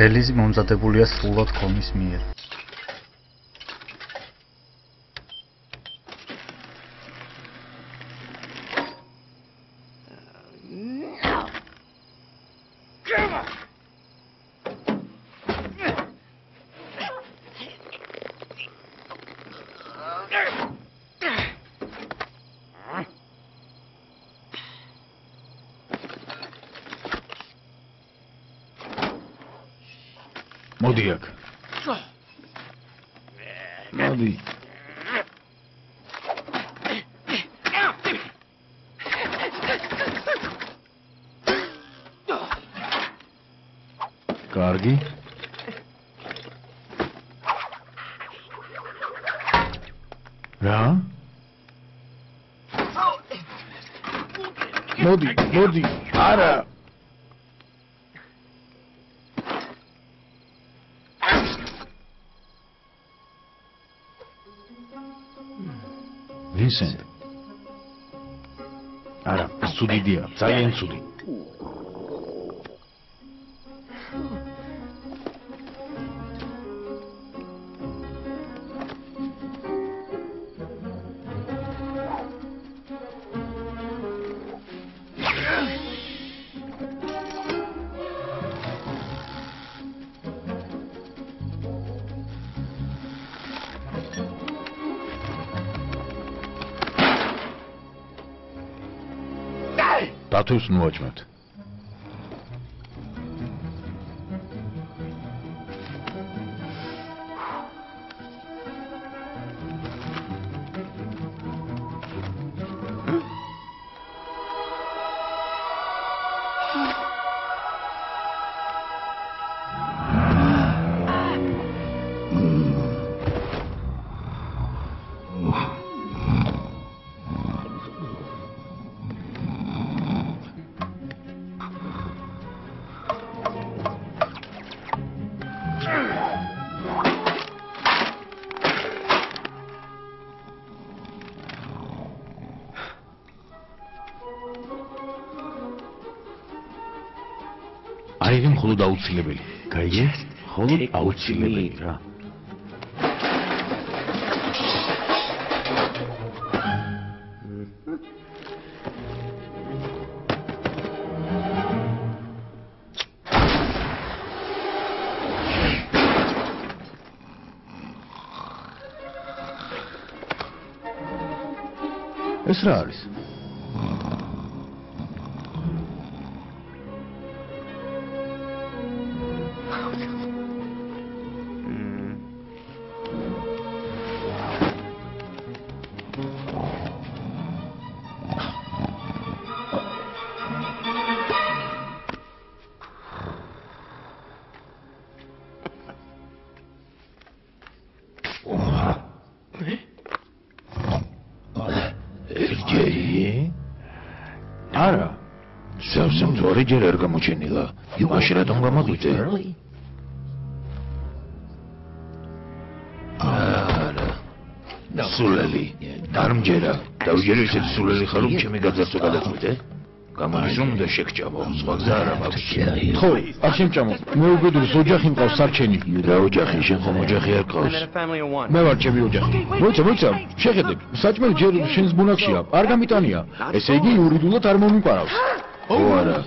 ფელიზი მომზადებულია სრულად ქონის მიერ. Tussen Watchment. მხოლოდ აუცილებელი. გაიგე? მხოლოდ აუცილებელი რა. ეს რა არის? ჯერ არ გამოჩენილა. მაშინ რატომ გამოგვიწე? არა. სულელი. დარმჯერა. დავჯერე ისეთ სულელი ხარ რომ ჩემი გაძარცვა გადაწყვიტე? გამომის რომ უნდა შეგჭამო, სხვა გზა არ მაქვს. ხო, არ შემჭამო. მე უგედურს ოჯახი მყავს სარჩენი. რა ოჯახი, შენ ხომ ოჯახი არ ყავს? მე ვარ ჩემი ოჯახი. მოიცა, მოიცა, შეხედე, საჭმელი ჯერ შენს ბუნაკშია, არ გამიტანია. ესე იგი იურიდულად არ მომიყვარავს. ო არა.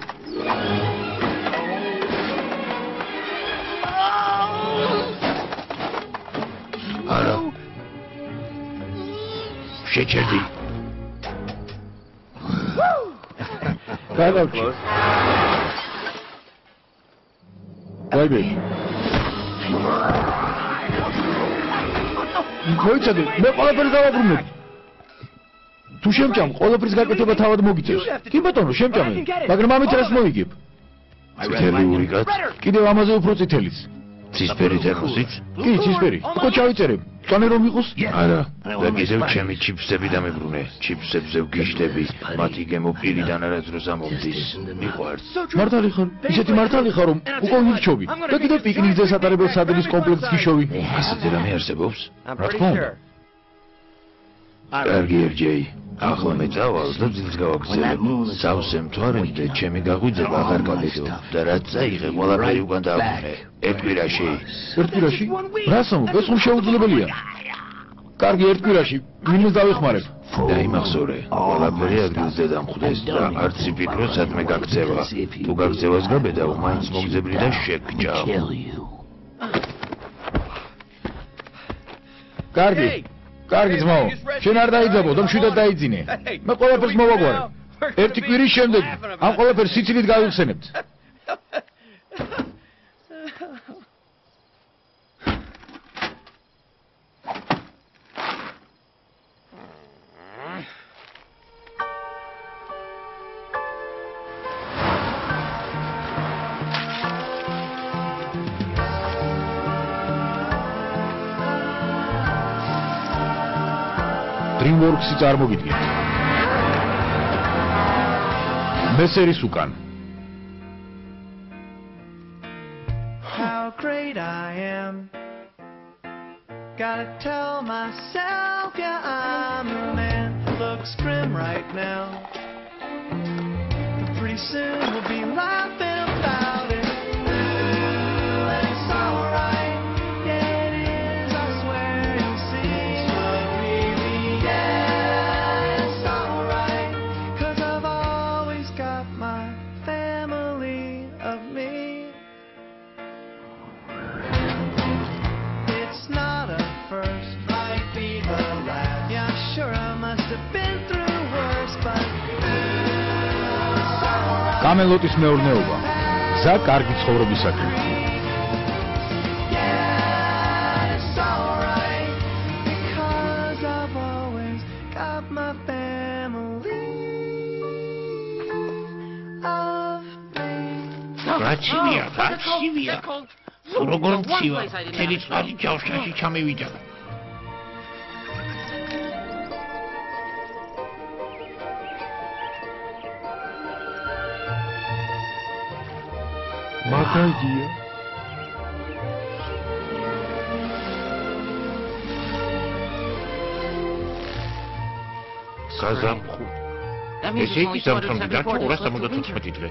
შეჭერდი. გადავჭი. ვაიბე. მოიცადე, მე ყველაფერს დავაბრუნებ. თუ შემჭამ, ყველაფრის გაკეთება თავად მოგიწევს. კი ბატონო, შემჭამე, მაგრამ ამით რას მოიგებ? წითელი ურიკაც? კიდევ ამაზე უფრო წითელიც. ცისფერი თერმოსიც? კი, ცისფერი. უკვე ჩავიწერე. წანე რომ იყოს? არა. და კიდევ ჩემი ჩიფსები დამებრუნე. ჩიფსებზე ვგიშდები. მათი გემო პირიდან არასდროს ამომდის. მიყვარს. მართალი ხარ? ისეთი მართალი ხარ რომ უკვე ვირჩობი. და კიდევ პიკნიკზე სატარებელ სადების კომპლექსს გიშოვი. ესეთი რამე არსებობს? რა თქმა უნდა. კარგი ერჯეი. ახლა მე წავალ და ძილს გავაგზავნებ. სავსე მთვარემდე ჩემი გაღვიძება აღარ გავიდო და რაც წაიღე ყველაფერი უკან დააბრუნე. ერთ კვირაში. ერთ კვირაში? რასო, ეს ხომ შეუძლებელია. კარგი, ერთ კვირაში ვინმეს დავიხმარებ? დაიმახსოვრე. ყველაფერი ადგილზე დამხვდეს და არც იფიქრო სადმე გაქცევა. თუ გაქცევას გაბედავ, მაინც მომძებნი და შეგჭავ. კარგი. კარგი ძმაო, შენ არ დაიძაბო და მშვიდად დაიძინე. მე ყველაფერს მოვაგვარე. ერთი კვირის შემდეგ ამ ყველაფერს სიცილით გავიხსენებთ. DreamWorks-ი წარმოგიდგენთ. მესერის უკან. how great I am. Gotta tell myself, yeah, I'm the man who looks grim right now. But pretty soon we'll be laughing კამელოტის მეურნეობა. გზა კარგი ცხოვრებისაკენ. Გაცივია, გაცივია. როგორ მცივა? თელი წყალი ჯავშაში ჩამივიდა. მაგალია. გაზაფხუ. ესე იგი სამთამდე დარჩა 275 დღე.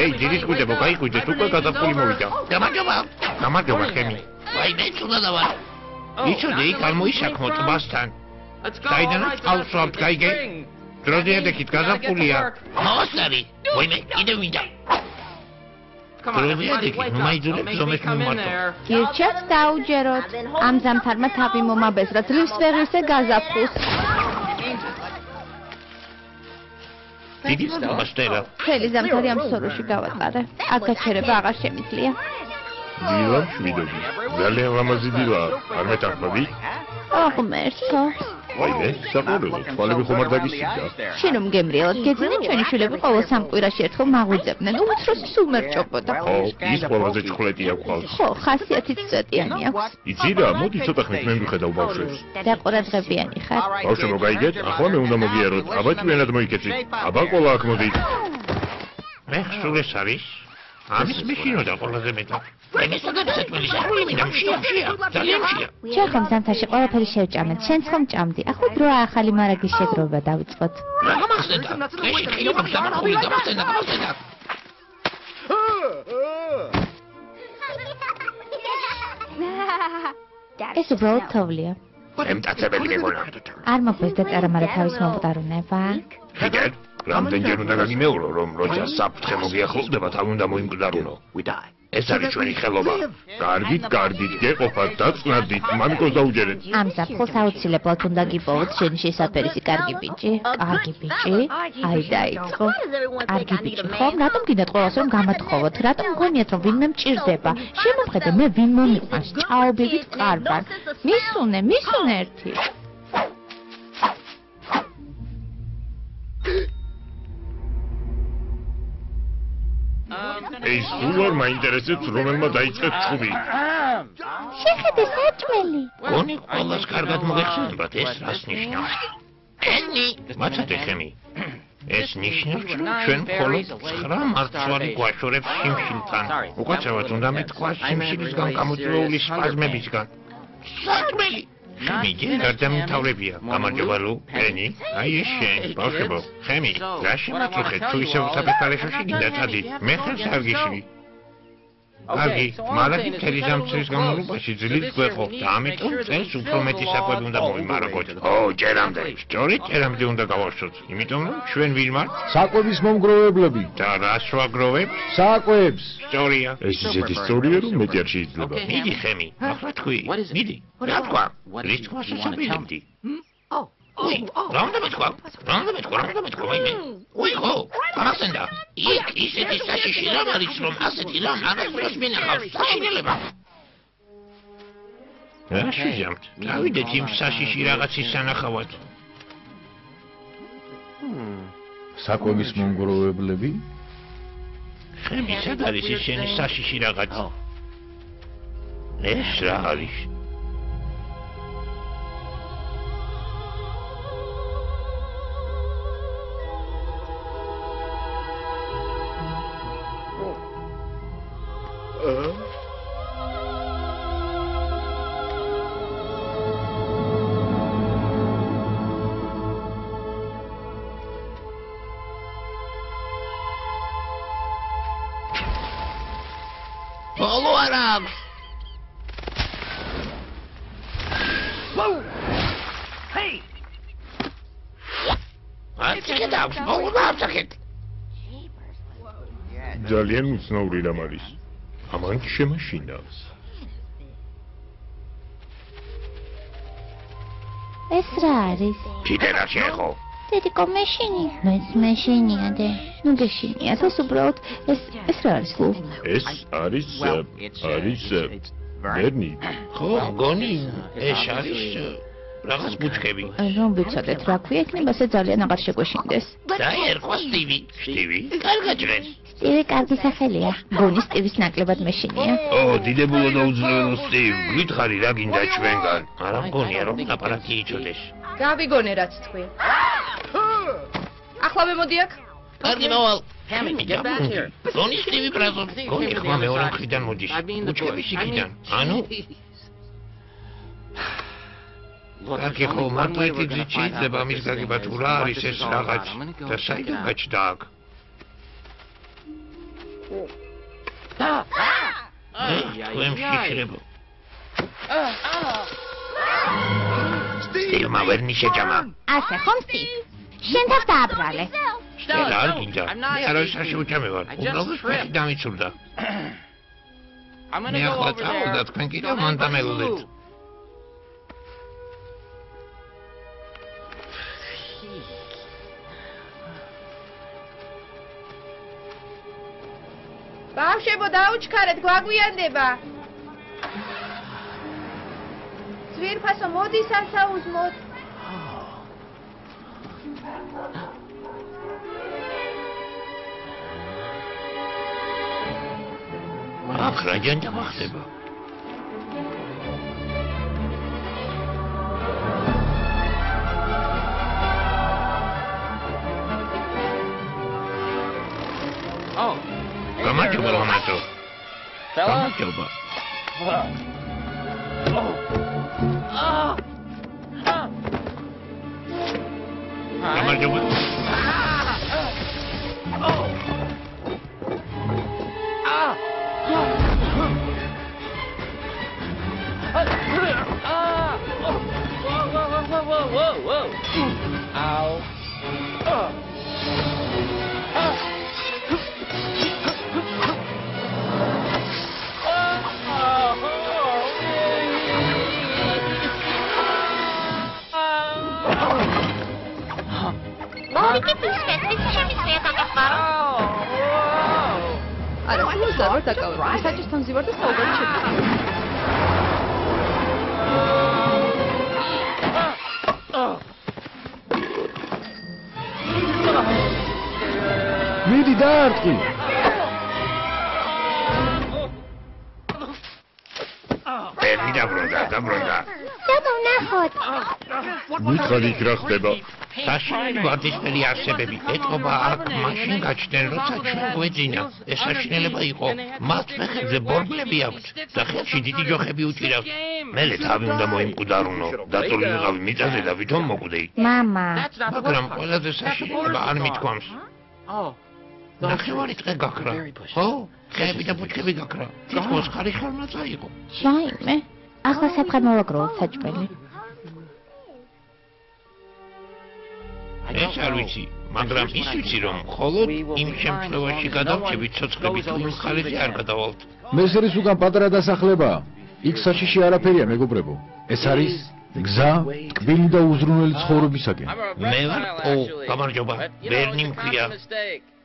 ეი, ძირის კვიდებო, გაიკვიდეს, უკვე გაზაფხული მოვიდა. გამარჯობა. გამარჯობა, ხემი. აი, მე თუნდა ვარ. იცოდე, იქ არ მოიშაქმო ტბასთან. დაიდანაც წყალს ვამთ, გაიგე? დროზე ედექით გაზაფხულია. მოსარი. ვინმე, კიდე მინდა. ნუ მაიძულებს ზომეს მიმართო. გირჩევთ დაუჯეროთ. ამ ზამთარმა თავი მომაბეზრა ძლივს ვეღირზე გაზაფხულს. დიდი სტაბასტერა. მთელი ზამთარი ამ სოროში გავატარე. აქ გაჩერება აღარ შემიძლია. დილა შვიდობი. ძალიან ლამაზი დილა. არ მეტახმები? აღმერთო. ვაიმე, საყურებლო, თვალები ხომ არ დაგისწრდა? შენ რომ გემრიელად გეძინე ჩვენი შვილები ყოველ სამ კვირაში ერთხელ მაღვიძებდნენ. უმცროსი სულ მერჭობოდა. ო, ის ყველაზე ჭხლეტია ყავს. ხო, ხასიათით წვეტიანი აქვს. იცი რა, მოდი ცოტა ხნით მე მიხედავ ბავშვებს. და ყურადღებიანი ხარ. ბავშვებო, გაიგეთ? ახლა მე უნდა მოგიაროთ. აბა ჭვენად მოიქეცი. აბა ყოლა აქ მოდით. მე სულ ეს არის? ამის მეშინოდა ყველაზე მეტად. მე მისაგები საწმელი საქმე მინდა მშია, მშია, ძალიან მშია. ჩვენ ხომ ზამთარში ყველაფერი შევჭამეთ. შენც ხომ ჭამდი. ახლა დროა ახალი მარაგის შეგროვება დავიწყოთ. რა გამახსენდა? დღეში ხილობამ სამარხული გამახსენდა, გამახსენდა. ეს უბრალოდ თოვლია. მე მტაცებელი მეგონა. არ მოგვეს დაწერა თავის მომყდარუნება. კიდე რამდენჯერ უნდა გაგიმეურო რომ როცა საფრთხე მოგიახლოვდება თავ უნდა მოიმკვდარუნო. ეს არის ჩვენი ხელობა. კარგით, კარგით, გეყოფათ დაწნადით, მამიკოს დაუჯერეთ. ამ საფხულს აუცილებლად უნდა გიპოვოთ შენი შესაფერისი კარგი ბიჭი. კარგი ბიჭი. აი დაიწყო. კარგი ბიჭი ხომ? რატომ გინდათ ყოველს რომ გამათხოვოთ? რატომ მგონიათ რომ ვინმე მჭირდება? შემოხედე მე ვინ მომიყვანს? ჭაობებით ყარბან. მისუნე, მისუნე ერთი. ეს სულ არ მაინტერესებს რომელმა დაიწყეთ ჩხუბი. შეხედე საჭმელი. გონი ყველას კარგად მოგეხსენებათ ეს რას ნიშნავს? ენი, მაცადე ხემი. ეს ნიშნავს რომ ჩვენ მხოლოდ 9 მარცვალი გვაშორებს სიმშილთან. უკაცრავად უნდა მეთქვა სიმშილისგან გამოწვეული სპაზმებისგან. საჭმელი ხემი ჯერ გარდამთავრებია გამარჯობა ლუ პენი აი ეს შენ ბავშვებო ხემი რა შემაწუხეთ თუ ისევ საფეხალეშოში გინდა წადი მე ხელს არ გიშვი აგი მალაკი მთელი ზამთრის განმავლობაში ძლივ გვეყო და ამიტომ წელს უფრო მეტი საკვები უნდა მოიმარაგოთ. ო ჭერამდე სწორედ ჭერამდე უნდა გავარშოთ იმიტომ რომ ჩვენ ვიმართ საკვების მომგროვებლები. და რას ვაგროვებთ საკვებს. სწორია. ეს ისეთი სწორია რომ მეტი არ შეიძლება. მიდი ხემი. ახლა თქვი. მიდი. რა თქვა? რის თქმა შესაბამისად ой, რა უნდა მეთქვა? რა უნდა მეთქვა? რა უნდა მეთქვა? ვაიმე. ой, ხო, ახსენდა. იქ ისეთი საშიში რამ არის, რომ ასეთი რამ არასდროს მინახავს საშინელება. რა შეჟამთ? დავიდეთ იმ საშიში რაღაცის სანახავად. საკვების მომგროვებლები ხემი სად არის ეს შენი საშიში რაღაც? ეს რა არის? ძალიან უცნაური რამ არის ამან შემაშინა ეს რა არის? კიდე რა შეხო? დედიკო მეშინი. მეც მეშინია დე. ნუ გეშინია, ეს უბრალოდ ეს ეს რა არის გულ? ეს არის ა, არის ა, ბერნი ხო, გონი, ეს არის რაღაც ბუჩქები. რომ ვიცოდეთ რა ქვია, იქნება ეს ძალიან აღარ შეგვეშინდეს. და ერქვა სტივი. სტივი? კარგად ჟღერს. სტივი კარგი სახელია. გონი სტივის ნაკლებად მეშინია. ო, დიდებულო და უძლეველო სტივ, გითხარი რა გინდა ჩვენგან? არა მგონია რომ აპარატი იწოდეს. გავიგონე რაც თქვი. ახლა მოდი აქ. კარგი მოვალ. გონი სტივი ბრაზო. გონი ხმა მეორე მხრიდან მოდის. ბუჩქების იქიდან. ანუ კარგი ხო, მარტო ერთი გზით შეიძლება ამის გაგება თუ რა არის ეს რაღაც და საიდან გაჩნდა აქ? თქვენ შიშრებო. სტივმა ვერ ნიშეჭამა. ასე ხომ სტივ? შენ თავს დააბრალე. შენ არ გინდა. მე არავის არ შეუჭამე ვარ. უბრალოდ ფეხი დამიცურდა. მე ახლა წავიდა თქვენ კიდევ მან დამელოდეთ. ბავშვებო დაუჩქარეთ, გვაგვიანდება. ძვირფასო მოდი სასაუზმოდ. აქ რა ჯანჯამა ხდება? i'm not on to. Fella? Tomacchio, but. Oh. Oh. Tomacchio, but. Whoa, whoa, whoa, whoa, whoa. Ow. Uh. გამარჯობა მამაცო. გამარჯობა. გამარჯობა. არა, სულ ზარ დაკავებული. საჭესთან ზივარ და საუბარი შეგვიძლია. მიდი დაარტყი პერნი დაბრუნდა, დაბრუნდა. რატომ ვნახოთ. მითხარ იქ რა ხდება? საშინელი ვარდისფერი არსებები ეთყობა აქ მაშინ გაჩნდნენ როცა ჩვენ გვეძინა. ეს საშინელება იყო. მათ ფეხებზე ბორბლები აქვთ და ხელში დიდი ჯოხები უჭირავთ მელე თავი უნდა მოიმკვდარუნო. დაწოლი ვიყავი მიწაზე და ვითომ მოკვდეი. მამა, მაგრამ ყველაზე საშინელება არ მithქვამს ნახევარი დღე გაქრა. ხო? ხეები და ბუჩქები გაქრა. თითქოს ხარი ხელნაწა იყო. შაიმე. ახლა საფხარ მოვაგროვოთ საჭმელი. ეს არ ვიცი მაგრამ ის ვიცი რომ მხოლოდ იმ შემთხვევაში გადავჭებით ცოცხლებით იმ ხარიზე არ გადავალთ. მესერის უკან პატარა დასახლება. იქ საშიში არაფერია, მეგობრებო. ეს არის გზა ტკბილი და უზრუნველი ცხოვრებისაკენ. მე ვარ ო გამარჯობა. ბერნი მქვია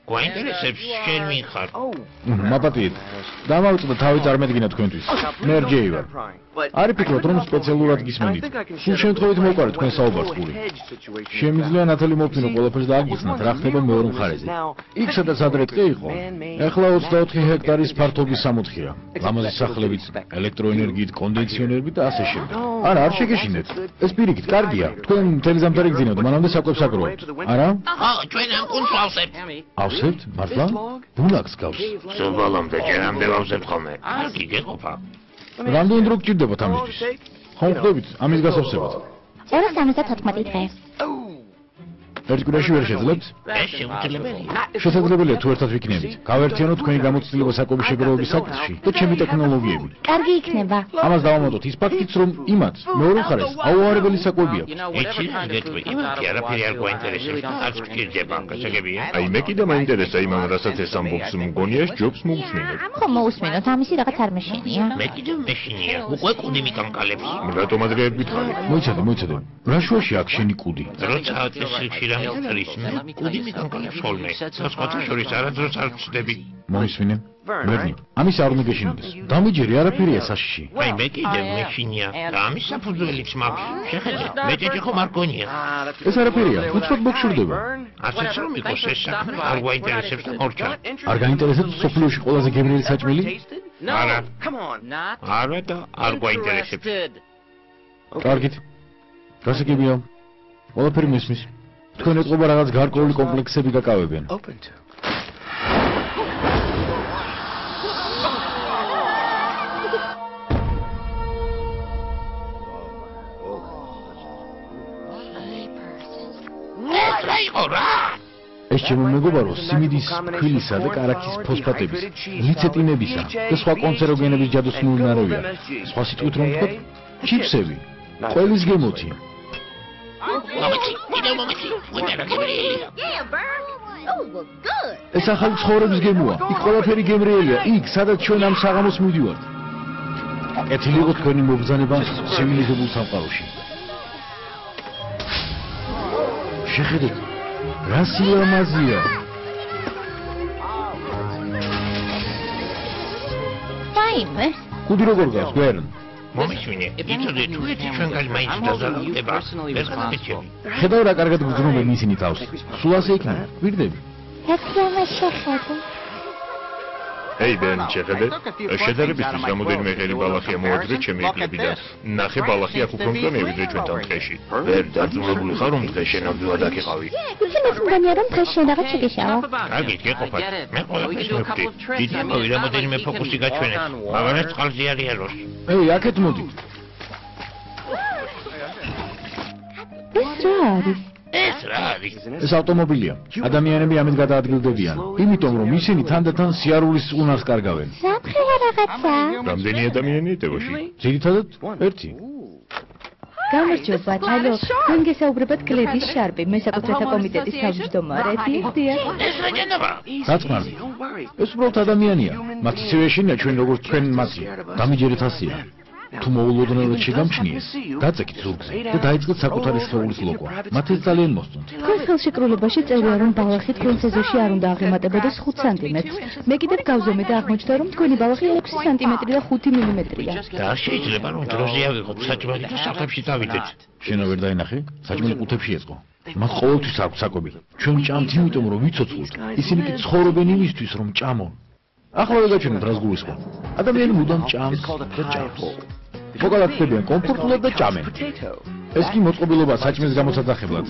გვაინტერესებს შენ მიხარ მაპატიეთ. დამავწდა თავი წარმედგინა თქვენთვის. მე რჯეი ვარ. არ ფიქრობთ რომ სპეციალურად გისმენით. სულ შემთხვევით მოყარეთ თქვენ საუბარს გული. შემიძლია ნათელი მოფინო ყველაფერს და აგიხსნათ რა ხდება მეორე მხარეზე. იქ სადაც ადრე ტყე იყო, ეხლა 24 ჰექტარის ფართობის სამოთხია. ლამაზი სახლებით, ელექტროენერგიით, კონდიციონერებით და ასე შემდეგ. არა, არ შეგეშინეთ. ეს პირიქით კარგია. თქვენ მთელი ზამთარი გძინავთ, მანამდე საკვებს აგროვებთ. არა? ხო ჩვენ ამ კუნს ვავსებთ ავსებთ? მართლა? ბულაკს გავს. სოვალამდე ჯერამდე ვავსებთ ხოლმე არ გიგეყოფა რამდენი დრო გჭირდებათ ამისთვის? ხომ ხვდებით ამის გასავსებად? 274 დღე. ერთ კვირაში ვერ შეძლებთ? ეს შეუძლებელია. შესაძლებელია თუ ერთად ვიქნებით. გავერთიანოთ თქვენი გამოცდილება საკვების შეგროვების საკითხში და ჩემი ტექნოლოგიები. კარგი იქნება. ამას დავამატოთ ის ფაქტიც, რომ იმათ მეორე მხარეს აუარებელი საკვები აქვს. ეჩი, გეტყვი, იმათი არაფერი არ გვაინტერესებს, არც გჭირდება, გასაგებია? აი მე კიდე მაინტერესა იმან, რასაც ეს ამბობს, მგონია ჯობს მოусმინებ. ხო, მოусმინოთ, ამისი რაღაც არ მეშინია. მე კიდევ მეშინია. უკვე კუდი მიკამკალებს. რატომ ადრე არ გითხარი? მოიცადე, მოიცადე. რა შუაში აქ შენი კუდი? როცა წესრიგში ხრის მე კუდი მიკამკალებს ხოლმე და სხვათა შორის არადროს არ ვწდები. მოისმინე? ვერნი, ამის არ უნდა გეშინოდეს. დამიჯერე არაფერია საშიში. აი მე კიდევ მეშინია. და ამის საფუძველიც მაქვს. შეხედე მე ჭეჭე ხომ არ გონია. ეს არაფერია, უცბად მოგშურდება. ასეც რომ იყოს ეს საქმე არ გვაინტერესებს და მორჩა არ გაინტერესებს სოფლიოში ყველაზე გემრიელი საჭმელი? არა. არა და არ გვაინტერესებს. კარგით. გასაგებია. ყველაფერი მესმის. თქვენ ეთყობა რაღაც გარკვეული კომპლექსები გაკავებენ. ეს რა იყო რა ეს ჩემო მეგობარო სიმიდის ფქვილისა და კარაქის ფოსფატების, ლიცეტინებისა და სხვა კონცეროგენების ჯადოსნური ნარევია. სხვა სიტყვით რომ ვთქვა, ჩიფსები, ყველის გემოთი. კიდევ მომეცი უიმერო გემრიელია ეს ახალი ცხოვრების გემოა. იქ ყველაფერი გემრიელია. იქ, სადაც ჩვენ ამ საღამოს მივდივართ. კეთილი იყო თქვენი მობრძანება ცივილიზებულ სამყაროში. შეხედეთ, რა სილამაზია. ვაიმე. კუდი როგორ გავს, გვერდ? მომისმინე იცოდე თუ ერთი ჩვენგან მაინც დაზარალდება ეს ხაჭები ხედავ რა კარგად გძნობენ ისინი თავს. სულ ასე იქნება. გვირდები. ეხლა შეხედე. ეი ბენ შეხედე შედარებისთვის რამოდენიმე ღერი ბალახია მოადრე ჩემი ეკლებიდან ნახე ბალახი აქ უფრო მწონია ვიდრე ჩვენთან ტყეში ვერ დაძულებული ხარ რომ დღეს შენამდვილად აქ იყავი იცი მე მგონია რომ დღეს შენ რაღაც შეგეშავა. კარგი გეყოფათ მე ყველაფერს მივხვდი დიდამოვი რამოდენიმე ფოკუსი გაჩვენეთ მაგრამ ეს წყალზე არიანოს ეი, აქეთ მოდით. ეს რა არის? ეს რა არის ეს ავტომობილია. ადამიანები ამით გადაადგილდებიან, იმიტომ რომ ისინი თანდათან სიარულის უნარს კარგავენ. სამხედრო რაღაცა. რამდენი ადამიანია ტევოში ძირითადად ერთი. გამარჯობა, ალო, თქვენ გესაუბრებათ გლედის შარპი, მე საკუთრეთა კომიტეტის თავმჯდომარე. დიახ. ეს რა ჯენობა რა თქმა უნდა. ეს უბრალოდ ადამიანია. მათ ისევე ეშინია ჩვენ როგორც თქვენ მათი. დამიჯერეთ ასია. თუ მოულოდნელად შეგამჩნიეს, დაწეკით ზურგზე და დაიწყეთ საკუთარი სხეულის ლოკვა. მათ ეს ძალიან მოსწონთ. თქვენ ხელშეკრულებაში წერია რომ ბალახი თქვენ ეზოში არ უნდა აღემატებოდეს 5 სანტიმეტრს. მე კიდევ გავზომე და აღმოჩნდა რომ თქვენი ბალახი 6 სანტიმეტრი და 5 მილიმეტრია. და შეიძლება რომ დროზე ავიღოთ საჭმელი და საფებში დავიდეთ ვერ დაინახე? საჭმელი ყუთებში ეწყო. მათ ყოველთვის აქვს საკვები. ჩვენ ჭამთ იმიტომ რომ ვიცოცხლოთ. ისინი კი ცხოვრობენ იმისთვის რომ ჭამონ. ახლა ვერ გაჩვენოთ რას გულისხმობ. ადამიანი მუდამ ჭამს და ჭამს. მოკალათდებიან კომფორტულად და ჭამენ. ეს კი მოწყობილობა საჭმის გამოსაძახებლად.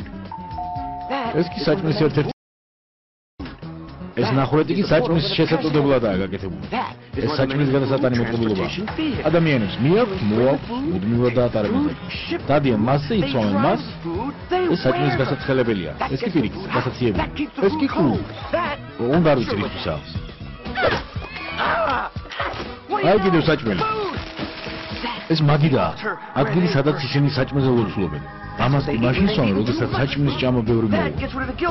ეს კი საჭმის ერთ-ერთი ეს ნახვეთი კი საჭმის შესაძლებლადაა გაკეთებული. ეს საჭმის გადასატანი მოწყობილობა. ადამიანებს მიაქვთ, მოაქვთ, მუდმივად დაატარებენ. დადიან მასზე, იცვამენ მას. ეს საჭმის გასაცხელებელია. ეს კი პირიქით, გასაციები. ეს კი კუ. უნდა არ ვიცი რისთვისა. აი კიდევ საჭმელი. ეს მაგიდაა. ადგილი სადაც ისინი საჭმელზე ლოცულობენ. ამას კი მაშინ სვამენ, როდესაც საჭმლის ჭამა ბევრი მოვა.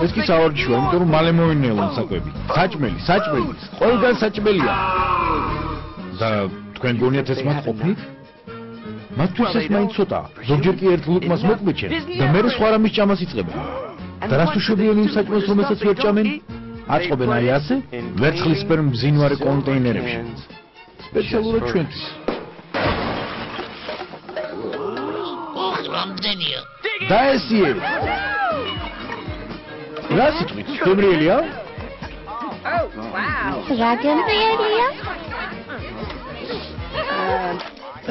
ეს კი სავარჯიშოა, იმიტომ რომ მალე მოინელონ საკვები. საჭმელი, საჭმელი, ყველგან საჭმელია. და თქვენ გონიათ ეს მათ ყოფნით? მათთვის ეს მაინც ცოტა. ზოგჯერ კი ერთ ლუკმას მოკმეჩენ და მე სხვა რამის ჭამას იწყებენ. და რას უშვებიან იმ საჭმელს, რომელსაც ვერ ჭამენ? აწყობენ აი ასე, ვერცხლისფერ მბზინვარე კონტეინერებში. სპეციალურად ჩვენთვის. ოხ, რამდენია? დაესიე. რა სიტყვით? გემრიელია? რა გემრიელია?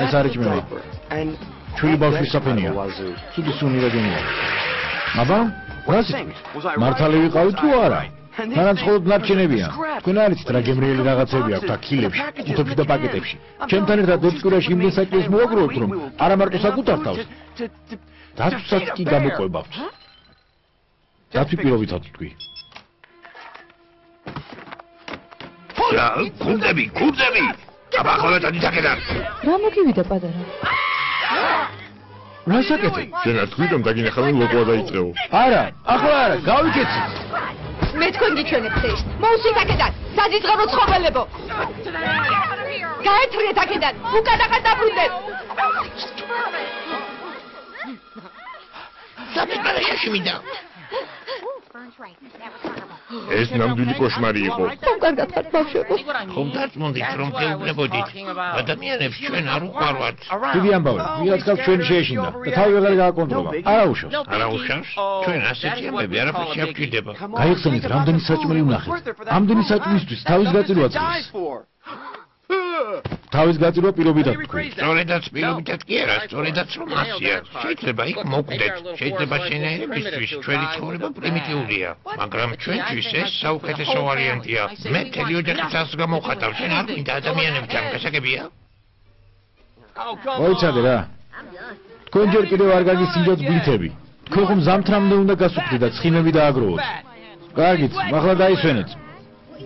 ეს არის მე. ჩვილი ბავშვის საფენია. ცუდი სუნი რა გენია. აბა, რა სიტყვით? მართალი ვიყავი თუ არა? მანაც ხოლმე ნარჩენებია. თქვენ არიცით რა გემრიელი რაღაცები აქვს აქ ქილებში, კუთებში და პაკეტებში. ჩემთან ერთად დოქტორაში იმდენ საჭიროს მოვაგროვოთ, რომ არა მარტო საკუთარ თავს, დაცვსაც კი გამოყვებავთ. დათვი პირობითად თქვი. რა, კუნდები, კუნდები. აბა, ხოლმე დაგიდან. რა მოგივიდა პატარა? რა საკეთე? შენ არ თქვი რომ დაგინახავენ ლოკვა დაიწყეო. არა, ახლა არა, გავიქეცი. მე თქვენ გიჩვენებთ ეს. მოუსვით აქედან. საძიწყებო ცხოველებო. გაეთრიეთ აქედან. უკანახან დაბრუნდეთ. სამეფარეში მინდა. ეს ნამდვილი კოშმარი იყო. ხომ კარგად ხარ ბავშვებო? ხომ დარწმუნდით რომ გეუბნებოდით ადამიანებს ჩვენ არ უყარვათ. დიდი ამბავი, ვიღაც გავს ჩვენი შეეშინდა და თავი ვეღარ გააკონტროლა. არა უშავს. არა უშავს? ჩვენ ასეთი ამბები არაფერში არ გვჭირდება. გაიხსენით, რამდენი საჭმელი ვნახეთ. ამდენი საჭმლისთვის თავის გაწირვა წრის. თავის გაწირვა პირობითად თქვი. სწორედაც პირობითად კი არა, სწორედაც რომ ასია. შეიძლება იქ მოკვდეთ, შეიძლება შენაერებისთვის ჩვენი ცხოვრება პრიმიტიულია, მაგრამ ჩვენთვის ეს საუკეთესო ვარიანტია. მე მთელი ოჯახი წას გამოვხატავ, შენ არ მინდა ადამიანებთან გასაგებია? მოიცადე რა. თქვენ ჯერ კიდევ არ გაგისინჯოთ ბლითები. თქვენ ხომ ზამთრამდე უნდა გასუხდეთ და ცხიმები დააგროვოთ. კარგით, ახლა დაისვენეთ.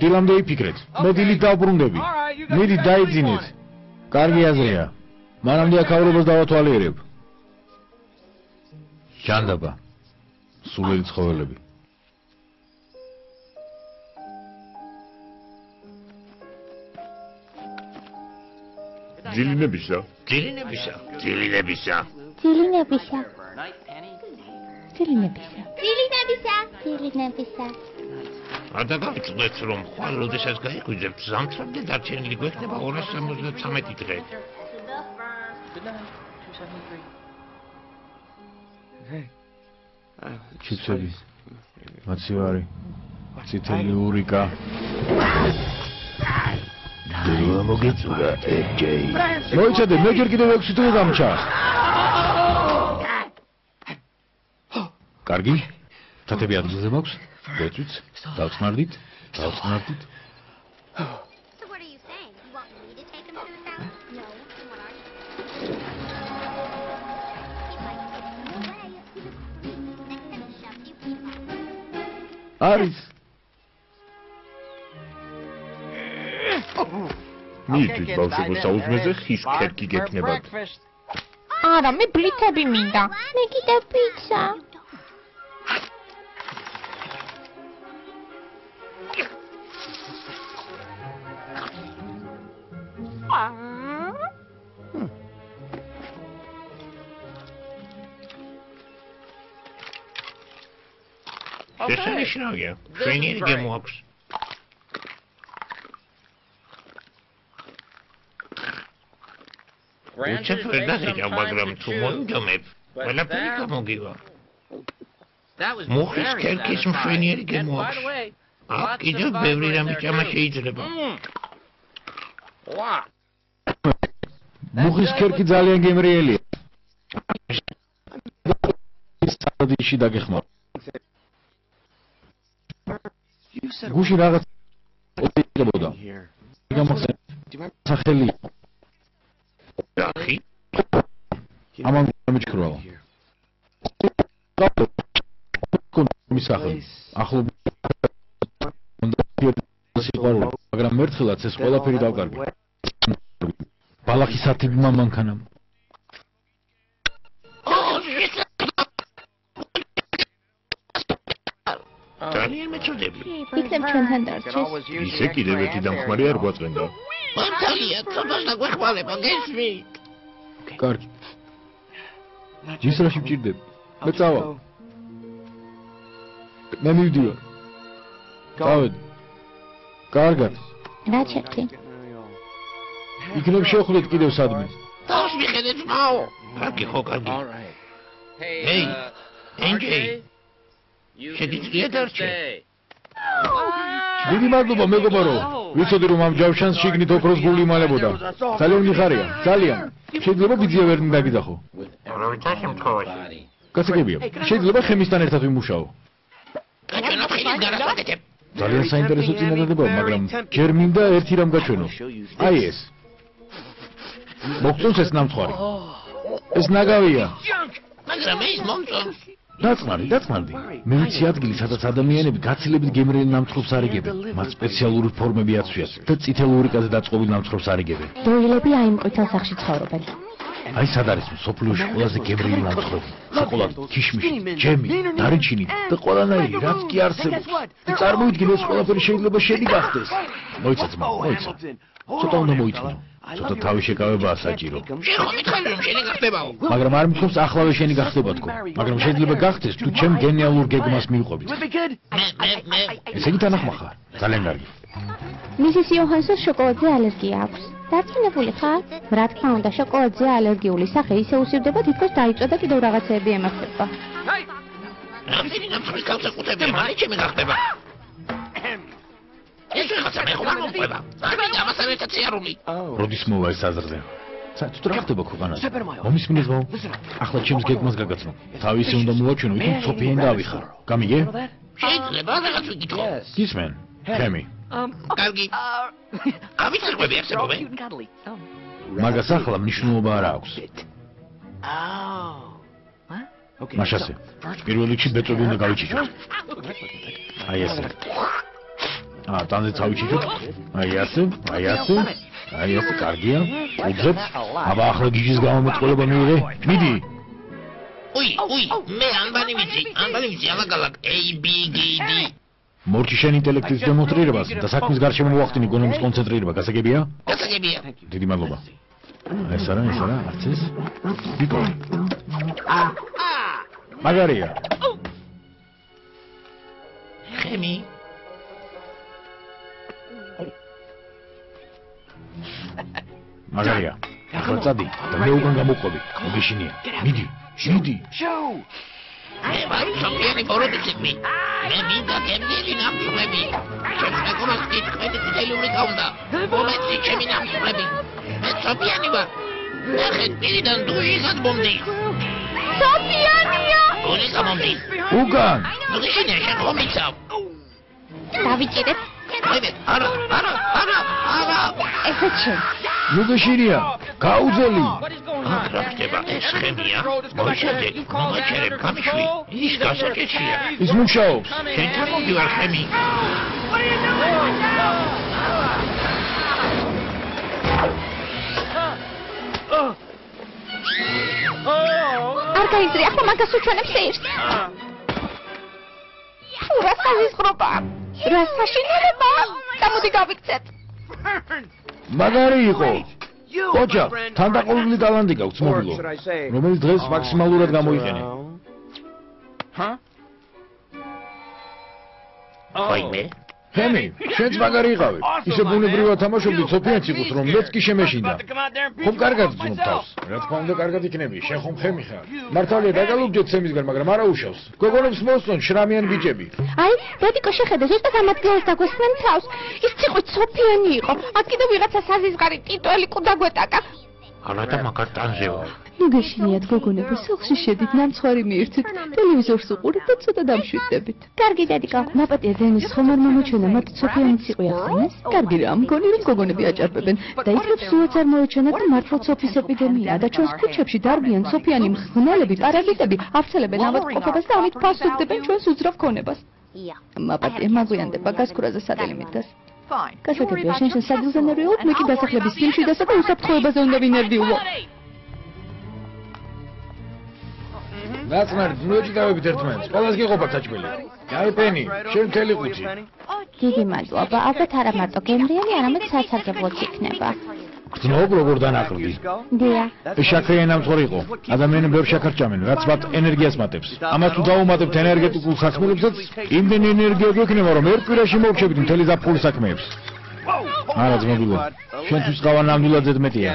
დილამდე იფიქრეთ. მე დილით დავბრუნდები. მიდი დაიძინეთ. კარგი აზრია. მანამდე აქაურობას დავათვალიერებ. ჟანდაბა. სულელი ცხოველები. ძილინებისა. ძილინებისა, ძილინებისა. ძილინებისა. ძილინებისა. ძილინებისა. ძილინებისა. არ დაგავიწყდეთ რომ ხვალ როდესაც გაიგვიძებთ ზამთრამდე დარჩენილი გვექნება 273 დღე. ჩიცები. მაცივარი. ციტელი ურიკა. დრო მოგეწურა ეჯეი. მოიცადე, მე ჯერ კიდევ 6 დღე დამჭა. კარგი? თათები ადგილზე მაქვს? ვეწვით, დავწნარდით, დავწნარდით. Არის. მიიწვით ბავშვებო საუზმეზე ხის ქერქი გექნებათ. არა, მე ბლითები მინდა. მე კიდევ პიცა. შესანიშნავია. ჩვენი გემოაქვს. უცებ ვერ დაგიჭა, მაგრამ თუ მოიმჯომებ, ყველაფერი გამოგივა. მუხის ქერქის მშვენიერი გემოაქვს. აქ კიდევ ბევრი რამე ჭამა შეიძლება. მუხის ქერქი ძალიან გემრიელია. სადიში დაგეხმარ. გუში რაღაც გამახსენ. სახელი ახი ამან გამიჩქროლა. კონი სახელი. ახლო უნდა სიყვარული, მაგრამ მერცხლაც ეს ყველაფერი დავკარგე. ბალახი სათიბმა მანქანამ. ძალიან მეწოდები იქნებ ჩვენთან დარჩეს. ისე კიდევ ერთი დამხმარე არ გვაწვენდა. მართალია ცოტას და გვეხმარება გესმი კარგი. ის რა შეჭirdები? მე წავა. მე მივდივარ. წავედი. კარგად. რა ჩერტი? იქნებ შევხვდეთ კიდევ სადმე. თავს მიხედეთ მაო კარგი ხო კარგი ჰეი ენჯეი შეგიძლია დარჩე დიდი მადლობა მეგობარო. ვიცოდი რომ ამ ჯავშანს შიგნით ოქროს გული იმალებოდა. ძალიან მიხარია, ძალიან. შეიძლება ბიძია ვერ დაგიძახო. როიცა შემთხვევაში გასაგებია. შეიძლება ხემისთან ერთად ვიმუშაო. გაჩვენა ხილის გარას ვაკეთებ ძალიან საინტერესო წინადადებაა, მაგრამ ჯერ მინდა ერთი რამ გაჩვენო. აი ეს. მოგწონს ეს ნამთვარი? ეს ნაგავია. მაგრამ ის მომწონს დაწყმარი, დაწყმარდი. მე ვიცი ადგილი, სადაც ადამიანები გაცილებით გემრიელ ნამთხრობს არიგებენ. მათ სპეციალური ფორმები აცვიათ და წითელ ურიკაზე დაწყობილ ნამთხრობს არიგებენ. დოილები აი იმ ყვითელ სახში ცხოვრობენ. აი სად არის მსოფლიოში ყველაზე გემრიელი ნამთხრობი? შოკოლადი, ქიშმიში, ჯემი, დარიჩინი და ყველანაირი, რაც კი არსებობს. და წარმოვიდგინე ეს ყველაფერი შეიძლება შენი გახდეს. მოიცა ძმა, მოიცა. ცოტა უნდა მოიწმინო. ცოტა თავი შეკავებაა საჭირო. შეხო მითხარი რომ შენი გახდებაო მაგრამ არ მქონს ახლავე შენი გახდება თქო. მაგრამ შეიძლება გახდეს თუ ჩემ გენიალურ გეგმას მე ესე იგი თანახმახარ. ძალიან კარგი. მისის იოჰანსოს შოკოლადზე ალერგია აქვს. დარწმუნებული ხარ? რა თქმა უნდა, შოკოლადზე ალერგიული სახე ისე უსირდება, თითქოს დაიწვა და კიდევ რაღაცეები ემართება. რამდენი ნამთვრის გავსაკუთრებია მალე ჩემი გახდება ეს რაღაცა მე არ მომყვება ამით ამასთან ერთად სიარული როდის მოვა ეს აზრზე? საერთოდ რა ხდება ქვეყანაზე? მომისმინეს მო? ახლა ჩემს გეგმას გაგაცნო. თავისი უნდა მოვაჩვენო, იქ სოფიენ დავიხარ. გამიგე? შეიძლება რაღაც ვიკითხო გისმენ? ხემი. კარგი ამით წერყვები არსებობენ მაგას ახლა მნიშვნელობა არ აქვს. მაშასე. პირველ რიგში ბეწვები უნდა გავიჩიჩოთ. აი ესე. აა, ტანზე წავიჩიჩოთ. აი ასე, აი ასე. აი ასე კარგია. უძებ. აბა ახლა გიჟის გამომეწყობა მიიღე. მიდი. უი უი მე ანბანი ვიცი ანბანი ვიცი ალაგალაგ A B G D მორჩი შენ ინტელექტის დემონსტრირებას და საქმის გარშემო მოახდინი გონების კონცენტრირება, გასაგებია? გასაგებია დიდი მადლობა. ეს არა, ეს არა, არც ეს. ვიკო. მაგარია. ხემი მაგარია. ახლა წადი და მე უკან გამოყვები. მოგეშინია. მიდი. მიდი. მე ვარ სოფიერი ბოროტიცები მე მინდა გემრიელი ნამთვრები ჩემს მეგობარს კითხვები წითელი გაუნდა მომენტი ჩემი ნამთვრები მე სოფიანი ვარ ნახეთ პირიდან თუ იღად მომდი სოფიანია! გული გამომდი უკან. მოგეშინია შენ ხომ არა არა არა არა ესე ჩემ. მოგეშინია. გაუძელი. აქ რა ხდება ეს ხემია მოიჭედე მომაჩერებ გამიშვი ის გასაჭეშია ის მუშაობს. შენთან მომდივარ ხემი არ გაიძრი, ახლა მაგას უჩვენებს ერთს. ფუ, რა საზღრობა? რა საშინელება? გამოდი გავიქცეთ. მაგარი იყო. კოჭა, თანდაყოლილი ტალანტი გაქვს მობილო. რომელიც დღეს მაქსიმალურად გამოიყენე. ვაიმე ჰემი, შენც მაგარი იყავი. ისე ბუნებრივად თამაშობდი სოფიანც იყოს რომ მეც კი შემეშინდა. ხომ კარგად ძნობ თავს. რა თქმა უნდა კარგად იქნები, შენ ხომ ხემი ხარ. მართალია დაგალუგჯეთ სემისგან, მაგრამ არა უშავს. გოგონებს მოსწონ შრამიან ბიჭები. აი, დედიკო შეხედე, ზუსტად ამ ადგილას დაგვესმენ თავს. ის ციყვით სოფიანი იყო. აქ კიდე ვიღაცა საზიზღარი ტიტველი კუ დაგვეტაკა. არა და მაგარ ტანზე ვარ. ნუ გეშინიათ გოგონები, სახლში შედით, ნამცხვარი მიირთით, ტელევიზორს უყურეთ და ცოტა დამშვიდდებით. კარგი დედიკო. ნაპატია დენის ხომ არ მომოჩვენა მათ სოფიანიც იყო ახსენეს? კარგი რა, მგონი რომ გოგონები აჭარბებენ და იქნებ სულაც არ მოეჩვენათ და მართლა სოფის ეპიდემიაა და ჩვენს ქუჩებში დარბიან სოფიანი მხნელები, პარაზიტები, აფცელებენ ავადმყოფობას და ამით ფასუხდებენ ჩვენს უძრავ ქონებას. მაპატია მაგვიანდება გასკურაზე სადელი მიდგას. გასაგებია შენ შენ სადილზე ნერვიულობ, მე კი დასახლების სიმშვიდესა და უსაფრთხოებაზე უნდა ვინერვიულო. ნაცნარი მოჭიდავებით ერთმანეთს. ყველას გიყოფა საჭმელი. აი პენი, შენ მთელი ყუთი. დიდი მადლობა. ალბათ არა მარტო გემრიელი, არამედ სასარგებლოც იქნება. გძნობ როგორ დანაკლდი. დია. შაქრი ენამწორი იყო. ადამიანები ბევრ შაქარს ჭამენ, რაც მათ ენერგიას მატებს. ამას თუ დაუმატებთ ენერგეტიკულ საქმეებსაც, იმდენი ენერგია გვექნება, რომ ერთ კვირაში მოვჩებით მთელი ზაფხულის საქმეებს. არა ძმობილო, შენთვის ყავა ნამდვილად ზედმეტია.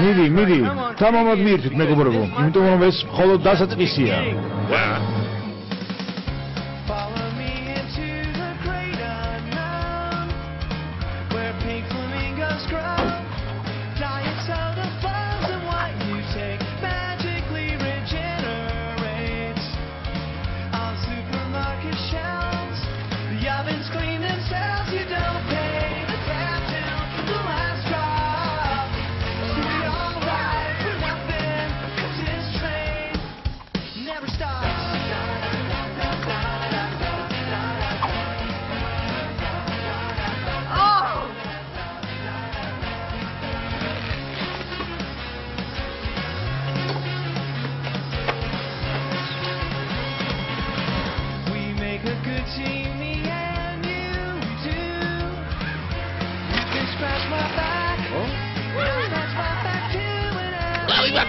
მიდი, მიდი, თამამად მიირთით მეგობრებო, იმიტომ რომ ეს მხოლოდ დასაწყისია.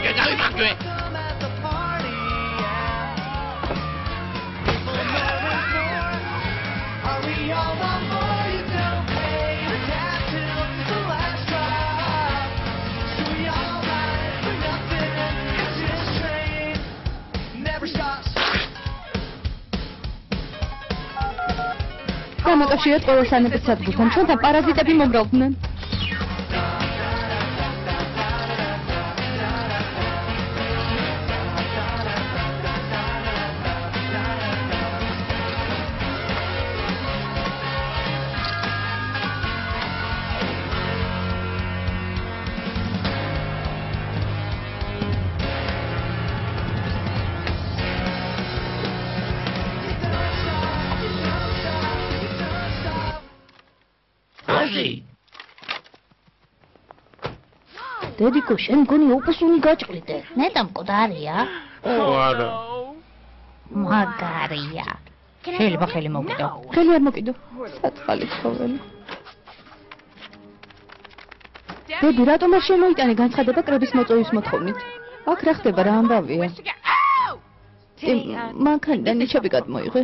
Spierdalaj matkę! Komet o siłę poruszany pod sadbuką. Sprzątam parazit, a. დედიკო, შენ მგონი ოპასუნი გაჭრიდე. ნეტა მკვდარია. ო არა. მაგარია. შეიძლება ხელი მოვიდო. ხელი არ მოკიდო. საწყალი ცხოველი. დედი, რატომ არ შემოიტანე განცხადება კრების მოწოვის მოთხოვნით? აქ რა ხდება რა ამბავია? იმ მანქანიდან ნიჩები გადმოიღე.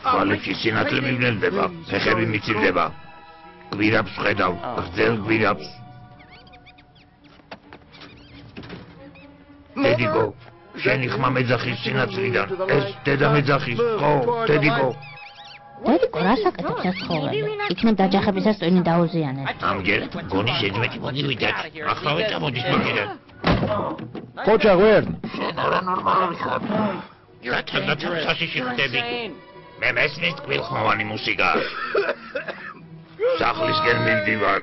ხალიფი სინათლე მივნელდება, ფეხები მიცილდება. გვირაბს ხედავ, გრძელ გვირაბს. დედიკო, შენი ხმა მეძახის სინათლიდან. ეს დედა მეძახის, ხო, დედიკო. დედიკო, რას აკეთებს ეს ცხოველი? იქნებ დაჯახებისას ტვინი დაუზიანებ. ამჯერ გონი შეჯვეთი მოდივიდეთ. ახლა ვეჭამოდის მაგიდან. ხოჭა გვერდ. არა ნორმალური ხარ. რატომ საშიში ხდები? მე მესმის კვილხმოვანი მუსიკა. სახლისკენ მივდივარ.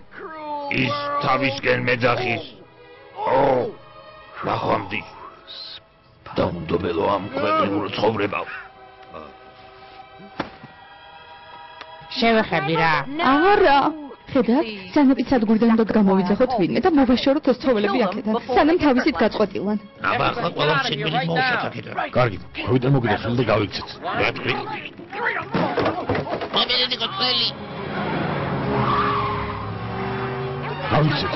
ის თავისკენ მეძახის. ო! ნახვამდი. დაუნდობელო ამ ქვეყნიურ ცხოვრება. შევეხები რა. არა. ხედავ, სანაპირო სადგურიდან უნდა გამოვიძახოთ ვინმე და მოვაშოროთ ეს ცხოველები აქედან. სანამ თავისით გაწყვეტილან. აბა ახლა ყველა მშენბილით მოუშვათ აქედან. კარგი, მოვიდა მოგიდა ხელი და გავიქცეთ. რა თქვი? მომედენი კოწელი. გავიქცეთ.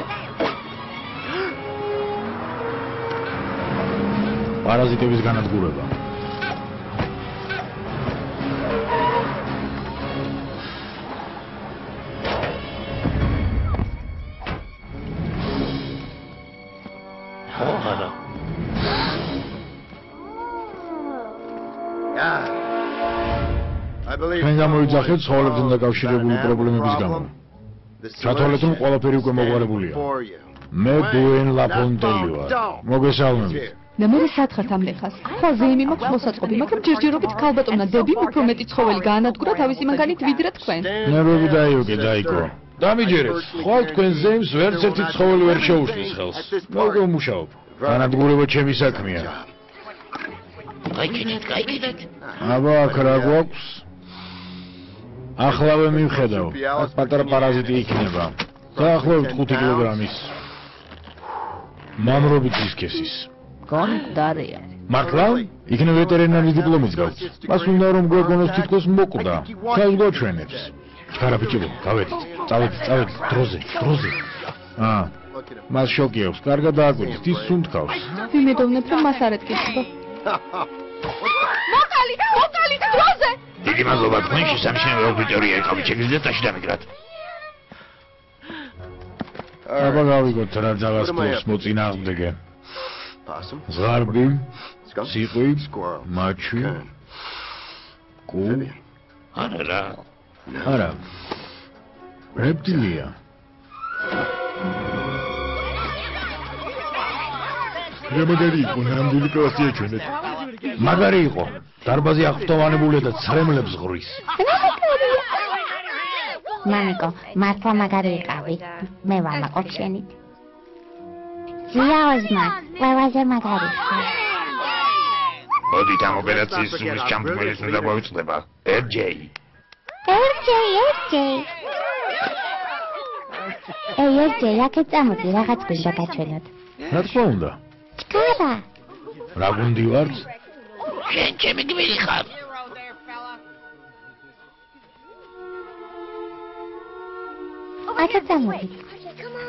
პარაზიტების განადგურება. თქვენ გამოიძახეთ ცხოველებთან დაკავშირებული პრობლემების გამო. ჩათვალეთ რომ ყველაფერი უკვე მოგვარებულია. მე ბუენ ლაფონტელი ვარ. მოგესალმებით. და მე სათხართ ამ ლეხას. ხვალზე იმი მაქვს მოსაწყობი, მაგრამ ჯერჯერობით ქალბატონა დები უფრო მეტი ცხოველი გაანადგურა თავისი მანქანით ვიდრე თქვენ. ნერვები დაიოგე, დაიკო. დამიჯერეთ. ხვალ თქვენ ზეიმს ვერც ერთი ცხოველი ვერ შეუშლის ხელს. მე უკვე ვმუშაობ. განადგურება ჩემი საქმეა. გაიქეთეთ, გაიქეთეთ. აბა აქ რა გვაქვს? ახლავე მივხედავ. აქ პატარა პარაზიტი იქნება. დაახლოებით 5 კილოგრამის. მამრობით ისქესის. გონდარია. მართლა? იქნებ ვეტერინარის დიპლომიც გაქვს. მას უნდა რომ გვეგონოს თითქოს მოკვდა. ხალხს გვაჩვენებს. ჩქარა ბიჭებო, გავედით. წავედით, წავედით დროზე, დროზე. აა. მას შოკი აქვს. კარგად დააკვირდით, ის სუნთქავს. ვიმედოვნებ რომ მას არ ეთქება. მოკალი, მოკალი დროზე. დიდი მადლობა თქვენ შესამჩნევი აუდიტორია იყავით შეგიძლიათ დაში დამიგრათ. აბა გავიგოთ რა ძალას ფლობს მოწინააღმდეგე. ზღარბი, ციყვი, მაჩვი, კუ, არა რა. არა. რეპტილია. რა მაგარი იყო ნამდვილი კლასია ჩვენეთ. მაგარი იყო. დარბაზი აღფრთოვანებულია და ცრემლებს ღრის. მამიკო, მართლა მაგარი იყავი. მე ვამაყობ შენით. ზიაოზმა, ყველაზე მაგარი ხარ. მოდით ამ ოპერაციის სულის ჩამდგმელის უნდა მოიწდება. RJ. ერჯეი, ერჯეი. ეი, ერჯეი, აქეთ წამოდი, რაღაც გვინდა გაჩვენოთ. რა თქმა უნდა. ჩქარა. რა გუნდი ვართ? შენ ჩემი გმირი ხარ. აქეთ წამოდი.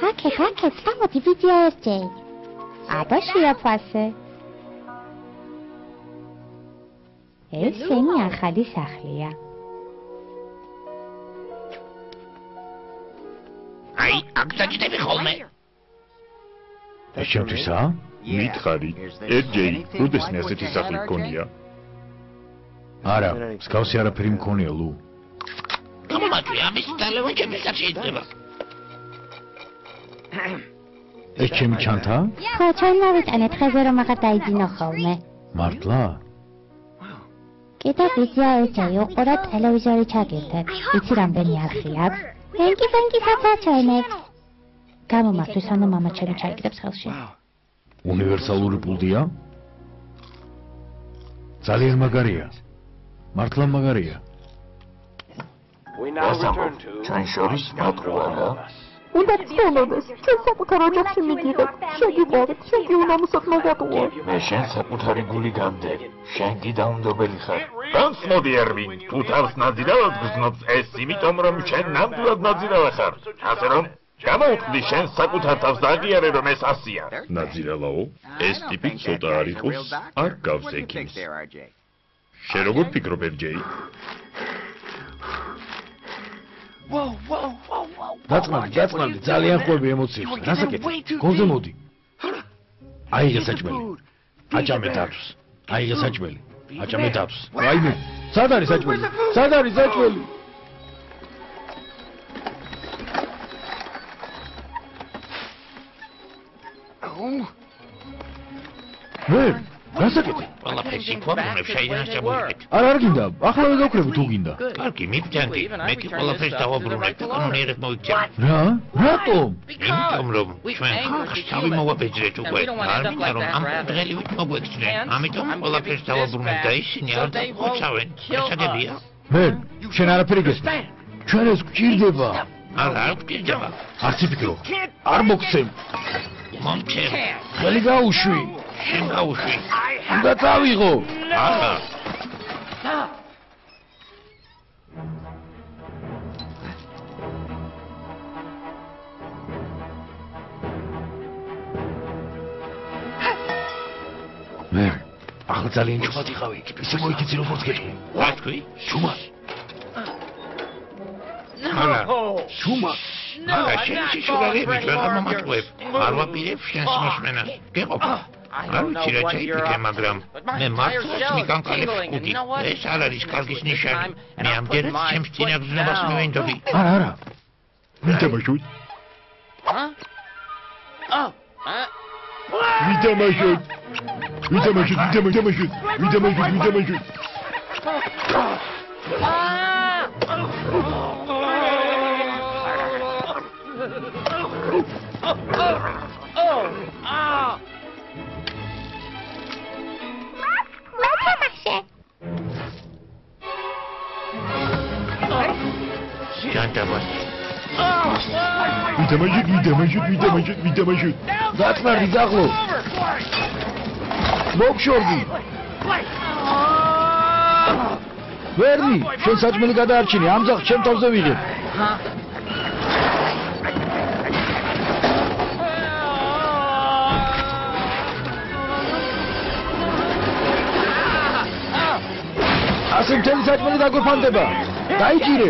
აქეთ, აქეთ, წამოდი, ვიდეო ერჯეი. აბა შეაფასე. ეს შენი ახალი სახლია. აი, აქ დაჭდები ხოლმე. ეს შემთხვევაა? მითხარი, RJ, როდესმე ასეთი სახლი გქონია? არა, მსგავსი არაფერი მქონია ლუ. გამომაჭრი, ამის დალევა ჩემს არ შეიძლება. ეს ჩემი ჩანთა? ხო, ჩვენ მოვიტანეთ ხეზე რომ აღარ დაიძინო ხოლმე. მართლა? კიდე ვიდეო ერჯეი უყურე ტელევიზორი ჩაგირდე. იცი რამდენი არხი აქვს? ენკი ბენკი საცაჩენებ. გამომართვის ანუ მამა ჩემი ჩაიგდებს ხელში. უნივერსალური პულტია? ძალიან მაგარია. მართლა მაგარია. ჩვენ შორის მაკრუალა. უნდა ცდილობდეს, ჩვენ საკუთარ ოჯახში მიგიღებ. შეგიყვარეთ, შენი უნამუსად მოგატუო. მე შენ საკუთარი გული გამდე. შენ გიდაუნდობელი ხარ. განცმოდი ერვინ, თუ თავს ნაძირავად გზნობ ეს იმიტომ რომ შენ ნამდვილად ნაძირავე ხარ. ასე რომ გამოუხდი შენ საკუთარ თავს დაღიარე რომ ეს ასია. ნაძირავაო, ეს ტიპი ცოტა არ იყოს, არ გავს ექიმს. შენ როგორ ფიქრობ RJ? დაწმანდი, დაწმანდი, ძალიან ხვები ემოციებს. რასაკეთე? გონზე მოდი. აიღე საჭმელი. აჭამე დათვს. აიღე საჭმელი. აჭამე დათვს. რაიმე? სად არის საჭმელი? სად არის საჭმელი? მე რასაკეთე? ყველაფერში ქვაბუნებ შეიძლება შემოიღეთ. არ არ გინდა, ახლავე გავქრები თუ გინდა. კარგი, მიფჯანდი. მე კი ყველაფერს დავაბრუნებ და კანონიერად მოიქცევ. რა? რატომ? იმიტომ რომ ჩვენ ხალხს თავი მოვაბეჭდეთ უკვე. არ მინდა რომ ამ დღელივით მოგვექცნენ. ამიტომ ყველაფერს დავაბრუნებ და ისინი არ დაგხოცავენ. ესაგებია? მე შენ არაფერი გესმე. ჩვენ ეს გვჭირდება. არა, არ გჭირდება. არც იფიქრო. არ მოგცემ. მომჩე. ხელი გაუშვი. შენ გაუშვი. უნდა დავიღო. არა. მე ახლა ძალიან ჩუმად იყავი იქ. ისე მოიქეცი როგორც გეტყვი. რა თქვი? ჩუმად. არა. ჩუმად. არა, შენ შიშულები ვეღარ მომატყუებ. არ ვაპირებ შენს მოსმენას. გეყოფ. არ ვიცი რა ჩაიფიქრე, მაგრამ მე მართლაც მიკანკალებს ხუთი. ეს არ არის კარგის ნიშანი. მე ამდენად ჩემს წინაგზნობას მივენდობი. არა, არა. ვიდამაშოთ. აა ვიდამაშოთ. ვიდამაშოთ, ვიდამაშოთ, ვიდამაშოთ, ვიდამაშოთ. ჯანდაბას. ვიდამაშოთ, ვიდამაშოთ, ვიდამაშოთ, ვიდამაშოთ. დაწნარდი ძაღლო. მოგშორდი. ვერნი, შენ საჭმელი გადაარჩინე, ამ ძაღლს ჩემ თავზე ვიღებ. ასე მთელი საჭმელი დაგვეფანტება. დაიჭირე.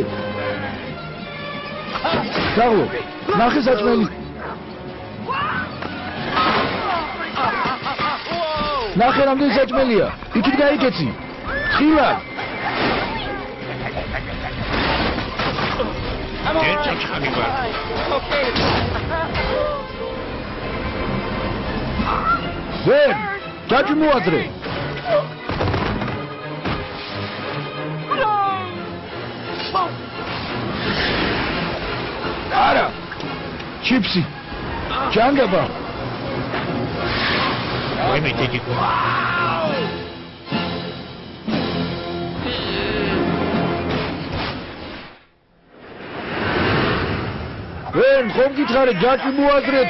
ძაღლო, ნახე საჭმელი. ნახე რამდენი საჭმელია. იქით გაიქეცი. ხილა. ერთ ჩხანი ვარ. ვერ, ჯაჭი მოადრე. ჩიფსი. ჯანგაბა. ვაიმე დიდი ყვა. ვერ ხომ გითხარი ჯაჭი მოადრე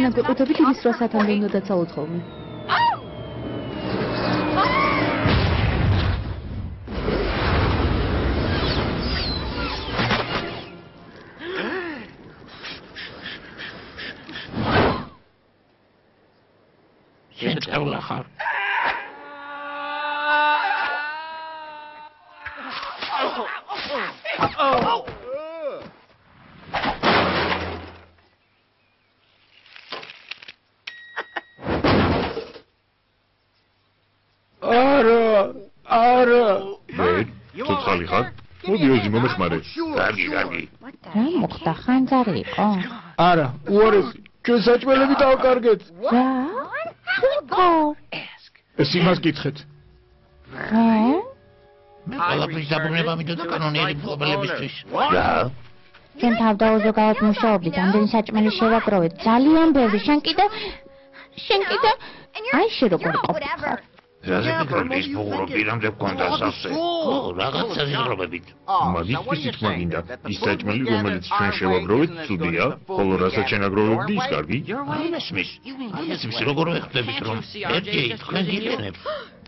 სანაგვეყუთებით იმის რა სათამდე უნდა დაცალოთ ხოლმე. ცოცხალი ხარ? მოდი ოზი მომეხმარე. კარგი, კარგი. რა მოხდა ხანძარი იყო? არა, უარესი. ჩვენ საჭმელები დავკარგეთ. რა? თქო. ეს იმას გითხეთ. რა? მე ყველაფრის დაბრუნება მინდოდა კანონიერი მფლობელებისთვის. რა? ჩვენ თავდაუზო გაათმუშაობდით, ამდენი საჭმელი შევაგროვეთ. ძალიან ბევრი. შენ კიდე შენ კიდე აი შე როგორ ყოფილი? რაზე ის ბუღრო პირამდე გქონდა სასე? ო, რაღაცა ზიღრობებით. მაგის თქმა გინდა, ის საჭმელი რომელიც ჩვენ შევაგროვეთ, ცუდია, ხოლო რასაც შენ აგროვებდი, ის კარგი. აი მესმის. აი მესმის როგორ ვეხდებით რომ ერთი თქვენ გიგენებს.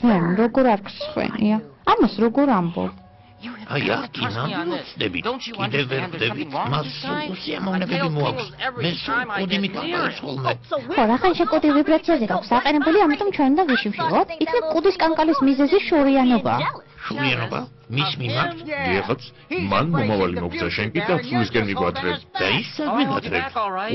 ვენ როგორ არ გსხვენია? ამას როგორ ამბობ? აი აქ ნამდვილად კიდევ ვერ ხდებით მას უსიამოვნებები მოაქვს. მე სულ კოდი მიკანკალებს ხოლმე ხო რახან შეკოდი ვიბრაციაზე გაქვს აყენებული ამიტომ ჩვენ უნდა ვიშივშივოთ იქნებ კუდის კანკალის მიზეზი შორიანობა შურიანობა მის მიმართ დიახაც, მან მომავალი მოგცა შენ კი დაცულისკენ მიგვატრებ. და ის საქმე გატრებ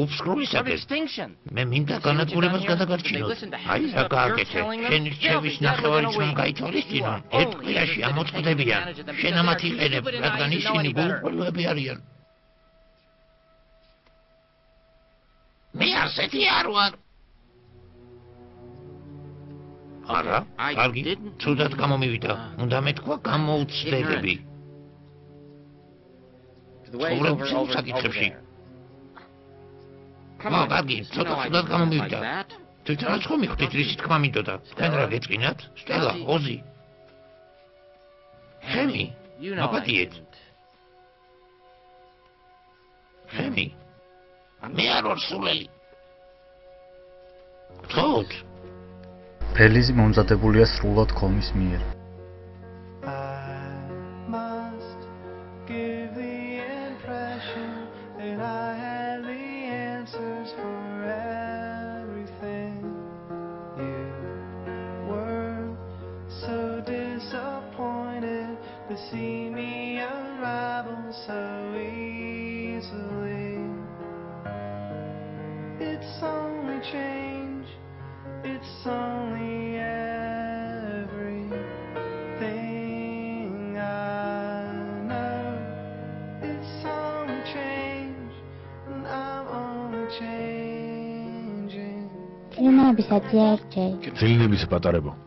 უფსკროვისაკენ მე მინდა განადგურებას გადაგარჩინოთ. აი რა გააკეთე შენ რჩევის ნახევარი ჩვენ გაითვალისწინო ერთ კვირაში ამოწყდებიან შენ ამათ იყენებ რადგან ისინი გულყოლები არიან. მე ასეთი არ ვარ არა კარგი ცუდად გამომივიდა. უნდა მეთქვა გამოუცდელები ცხოვრობს საკითხებში. მა კარგი ცოტა ცუდად გამომივიდა. თვითონაც ხომ მიხვდით რისი თქმა მინდოდა თქვენ რა გეწყინათ სტელა ოზი ხემი აპატიეთ ხემი მე არ ვარ სულელი. თოთ რელიზი მომზადებულია სრულად ქომის მიერ. It's only change It's only everything I know. It's only change, and I'm only changing. Θέλω να επιστατεί έτσι. Θέλει να επιστατάρευω.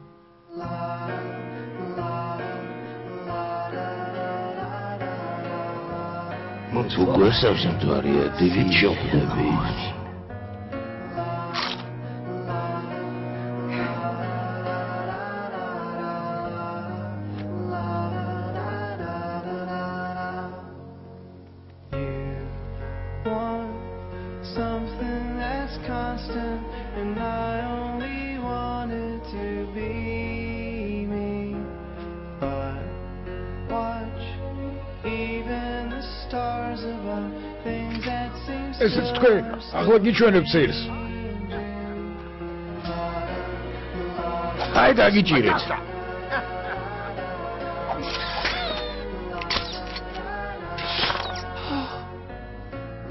Μου του κουρασάψαν το αριατή, δεν τσιόχουν να πεις. თქვენ, ახლა გიჩვენებ წირს. აი დაგიჭირეთ.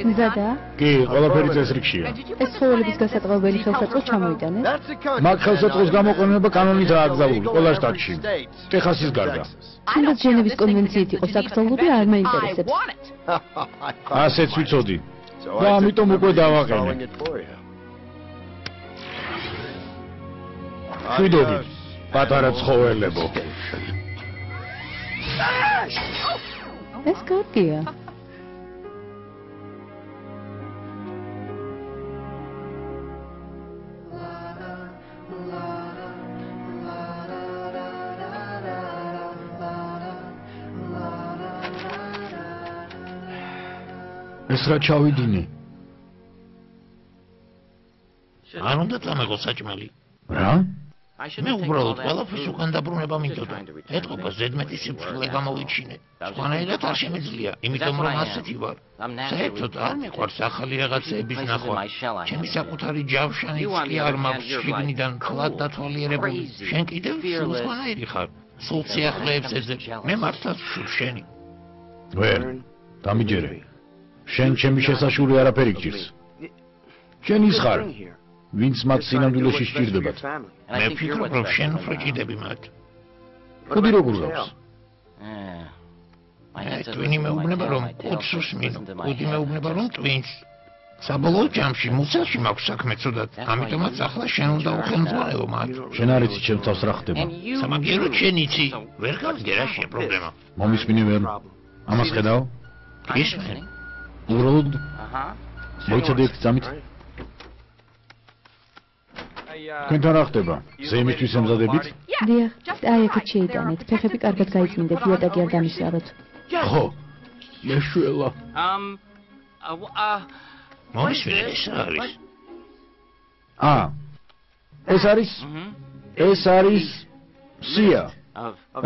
მზადა? კი, ყველაფერი წესრიგშია. ეს ცხოველების გასატყობელი ხელსაწყო ჩამოიტანეთ. მაგ ხელსაწყოს გამოყენება კანონითაა აკრძალული ყველა შტატში. ტეხასის გარდა. თუნდაც ჟენევის კონვენციით იყოს აკრძალული, არ მაინტერესებს. ასეც ვიცოდი. და ამიტომ უკვე დავაყენე. შვიდობით, პატარა ცხოველებო. ეს კარგია. ეს რა ჩავიდინე? არ უნდა წამეღო საჭმელი. რა? მე უბრალოდ ყველაფერს უკან დაბრუნება მინდოდა. ეთყობა ზედმეტი სიფრთხილე გამოვიჩინე. სხვანაირად არ შემიძლია, იმიტომ რომ ასეთი ვარ. საერთოდ არ მიყვარს ახალი რაღაცეების ნახვა. ჩემი საკუთარი ჯავშანიც კი არ მაქვს შიგნიდან ქლად დათვალიერებული. შენ კიდევ სხვანაირი ხარ. სულ სიახლეებს ეძებ. მე მართლაც შენი. ვერ. დამიჯერე. შენ ჩემი შესაშური არაფერი გჭირს. შენ ის ხარ, ვინც მათ სინამდვილეში სჭირდებათ. მე ვფიქრობ, რომ შენ უფრო ჭიდები მათ. ხუდი როგორ გავს? მე twin-ი მეუბნება რომ კუდს უსმინო, კუდი მეუბნება რომ twins. საბოლოო ჯამში მუცელში მაქვს საქმე ცუდად, ამიტომაც ახლა შენ უნდა უხელმძღვანელო მათ. შენ არ იცი ჩემ თავს რა ხდება. სამაგიეროდ შენ იცი, ვერ გავიგე რა შენ პრობლემა. მომისმინე ვერ. ამას ხედავ? ისმენ. უბრალოდ მოიცადე ერთ წამით. თქვენთან რა ხდება? ზემისთვის ემზადებით? დიახ, აი აქეთ შეიტანეთ. ფეხები კარგად გაიწმინდეთ, იატაკი არ დამისვაროთ. ხო. მეშველა. მომისმინე ეს რა არის? აა. ეს არის? ეს არის სია.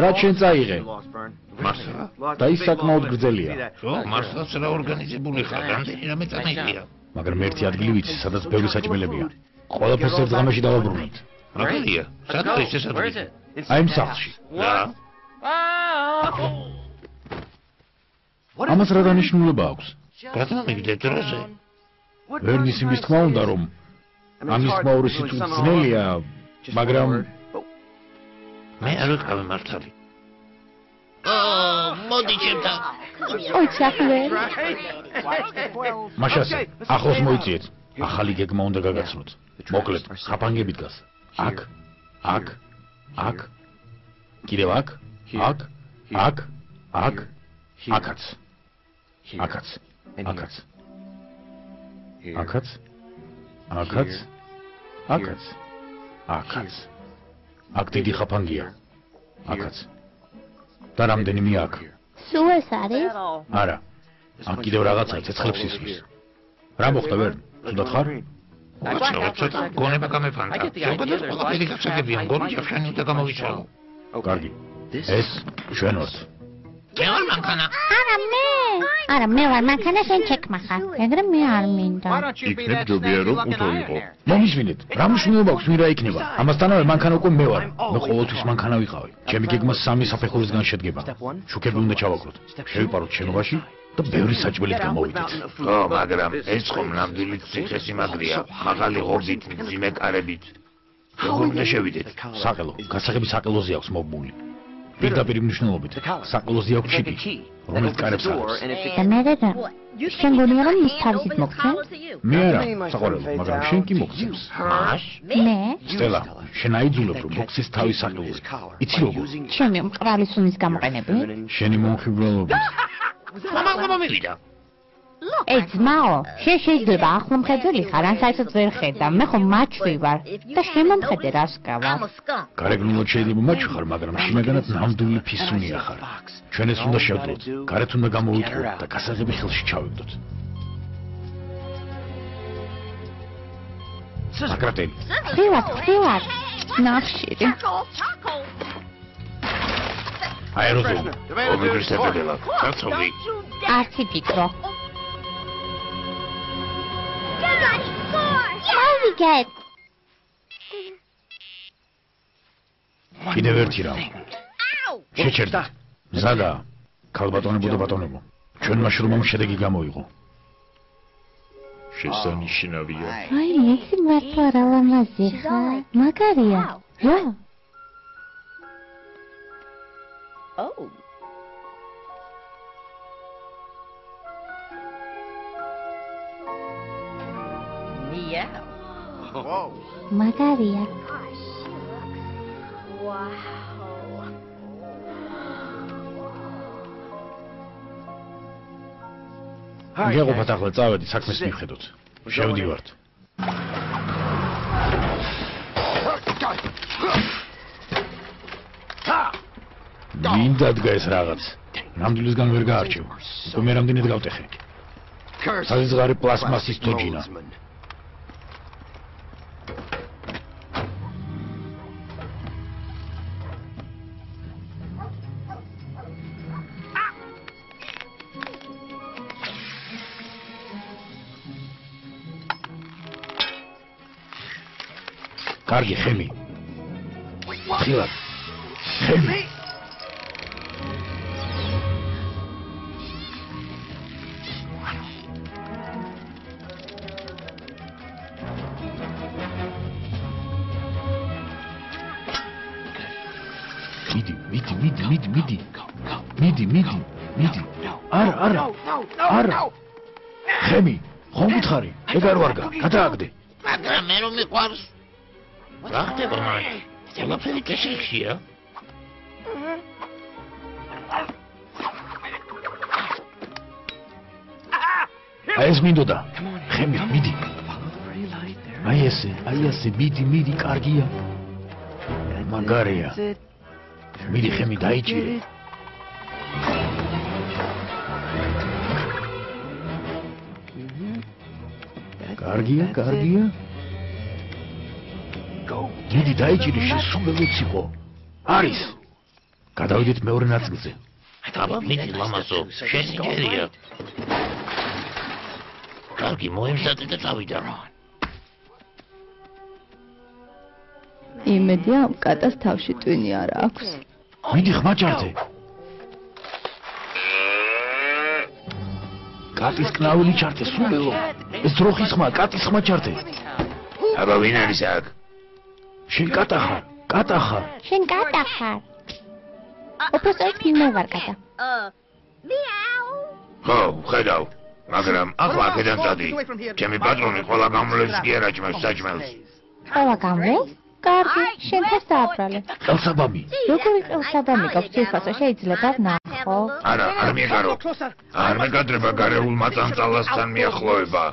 რა ჩვენ წაიღე? მართლა? და ის საკმაოდ გრძელია. ხო, მართლაც რა ორგანიზებული ხარ, რამდენი რამე წამეღია. მაგრამ ერთი ადგილი ვიცი, სადაც ბევრი საჭმელებია. ყველაფერს ერთ ღამეში დავაბრუნოთ. მაგალია, სად არის ეს ადგილი? აი იმ სახლში. რა? ამას რა დანიშნულება აქვს? გადამიგდე დროზე. ვერნის იმის თქმა უნდა, რომ ამის თქმა ორი სიტყვით ძნელია, მაგრამ მე არ ვიყავი მართალი. აა, მოდი ჩემთან. ოი, ჩახლე. მაშასე, ახლოს მოიწიეთ. ახალი გეგმა უნდა გაგაცნოთ. მოკლედ, ხაფანგები დგას. აქ, აქ, აქ. კიდევ აქ, აქ, აქ, აქ, აქაც. აქაც, აქაც. აქაც. აქაც. აქაც. აქაც. აქ დიდი ხაფანგია. აქაც. და რამდენიმე აქ. სულ ეს არის? არა. აქ კიდევ რაღაცა ცეცხლებს ისმის. რა მოხდა ვერ? თუნდაც ხარ? ცოტა გონება გამეფანტა. ზოგადად ყველაფერი გასაგებია, გონი ჯავშანი უნდა გამოვიცვალო. კარგი. ეს ჩვენ ვართ. მე ვარ მანქანა. არა მე. არა მე ვარ მანქანა შენ ჩეკმა ხარ. მაგრამ მე არ მინდა. იქნებ ჯობია რომ უთო იყო. მომისმინეთ, რა მნიშვნელობა აქვს ვინ რა იქნება? ამასთანავე მანქანა უკვე მე ვარ. მე ყოველთვის მანქანა ვიყავი. ჩემი გეგმა სამი საფეხურისგან შედგება. შუქები უნდა ჩავაგროთ. შევიპაროთ შენობაში და ბევრი საჭმელით გამოვიდეთ. ო, მაგრამ ეს ხომ ნამდვილი ციხესიმაგრეა. მაღალი ღობით, მძიმე კარებით. როგორ უნდა შევიდეთ? საყელო, გასაღები საყელოზე აქვს მობმული. პირდაპირ მნიშვნელობით, საყელოზე აქვს ჩიპი, რომელიც კარებს აქვს. და მე რა? შენ გონია რომ ის თავისით მოგცემ? მე არა, საყურებლო, მაგრამ შენ კი მოგცემს. მას? მე? სტელა, შენ აიძულებ რომ მოგცეს თავის საყელოზე. იცი როგორ? ჩემი მყრალი სუნის გამოყენები? შენი მომხიბვლელობით. მამა გამომივიდა. ეი ძმაო, შენ შეიძლება ახლო მხედველი ხარ, ან საერთოდ ვერ ხედა. მე ხომ მაჩვი ვარ და შენ მომხედე რას გავა. გარეგნულად შეიძლება მაჩხარ, მაგრამ შინაგანად ნამდვილი ფისუნია ხარ. ჩვენ ეს უნდა შევძლოთ. გარეთ უნდა გამოვიტყუოთ და გასაღები ხელში ჩავებდოთ. საკრატელი. ხრივად, ხრივად. ნახშირი. აეროზოლი. ომიგრისებელა. კაცოდი. არცი ფიქრო. მოვიგეთ. კიდევ ერთი რამ. შეჩერდა. ზადა. ქალბატონებო და ბატონებო. ჩვენმა შრომამ შედეგი გამოიღო. შესანიშნავია. აი, ეს მართლა რა ლამაზი ხარ? მაგარია. რა? Oh. Meow. მაგარია. მიგეყოფათ ახლა წავედი საქმეს მივხედოთ. შევდივართ. ვინ დადგა ეს რაღაც? ნამდვილისგან ვერ გაარჩევ. უკვე მე რამდენად გავტეხე. საზღარი პლასმასის თოჯინა. კარგი ხემი. ხილად. ხემი. მიდი, მიდი, მიდი, მიდი, მიდი. მიდი, მიდი, მიდი. არა, არა. არა. ხემი, ხომ გითხარი? ეგ არ ვარგა, გადააგდე. მაგრამ მე რომ მიყვარს. რა ხდება მან? ყველაფერი კეშიქშია. აი ეს მინდოდა. ხემი, მიდი. აი ესე, აი ესე, მიდი, მიდი, კარგია. მაგარია. მიდი ხემი დაიჭირე. კარგია, კარგია. მიდი დაიჭირე შესულელიც იყო. არის. გადავიდეთ მეორე ნაწილზე. აბა მიდი ლამაზო, შენი ჯერია. კარგი, მოემზადე და წავიდა. იმედია ამ კატას თავში ტვინი არ აქვს. მიდი ხმაჭარდე. კატის კნავილი ჩარტე სულელო. ეს დროხის ხმა, კატის ხმა ჩარტე. აბა ვინ არის აქ? შენ კატა ხარ? კატა ხარ? შენ კატა ხარ? უბრალოდ მე ვარ კატა. ხო, ხედავ. მაგრამ ახლა აქედან წადი. ჩემი პატრონი ყველა კი არ აჭმევს საჭმელს. ყველა გამლეს? კარგი, შენ თავს დააბრალე. ყელსაბამი. როგორი ყელსაბამი გაქვს ციფასო შეიძლება ვნახო? არა, არ მიეკარო. არ მეკადრება გარეულ მაწანწალასთან მიახლოება.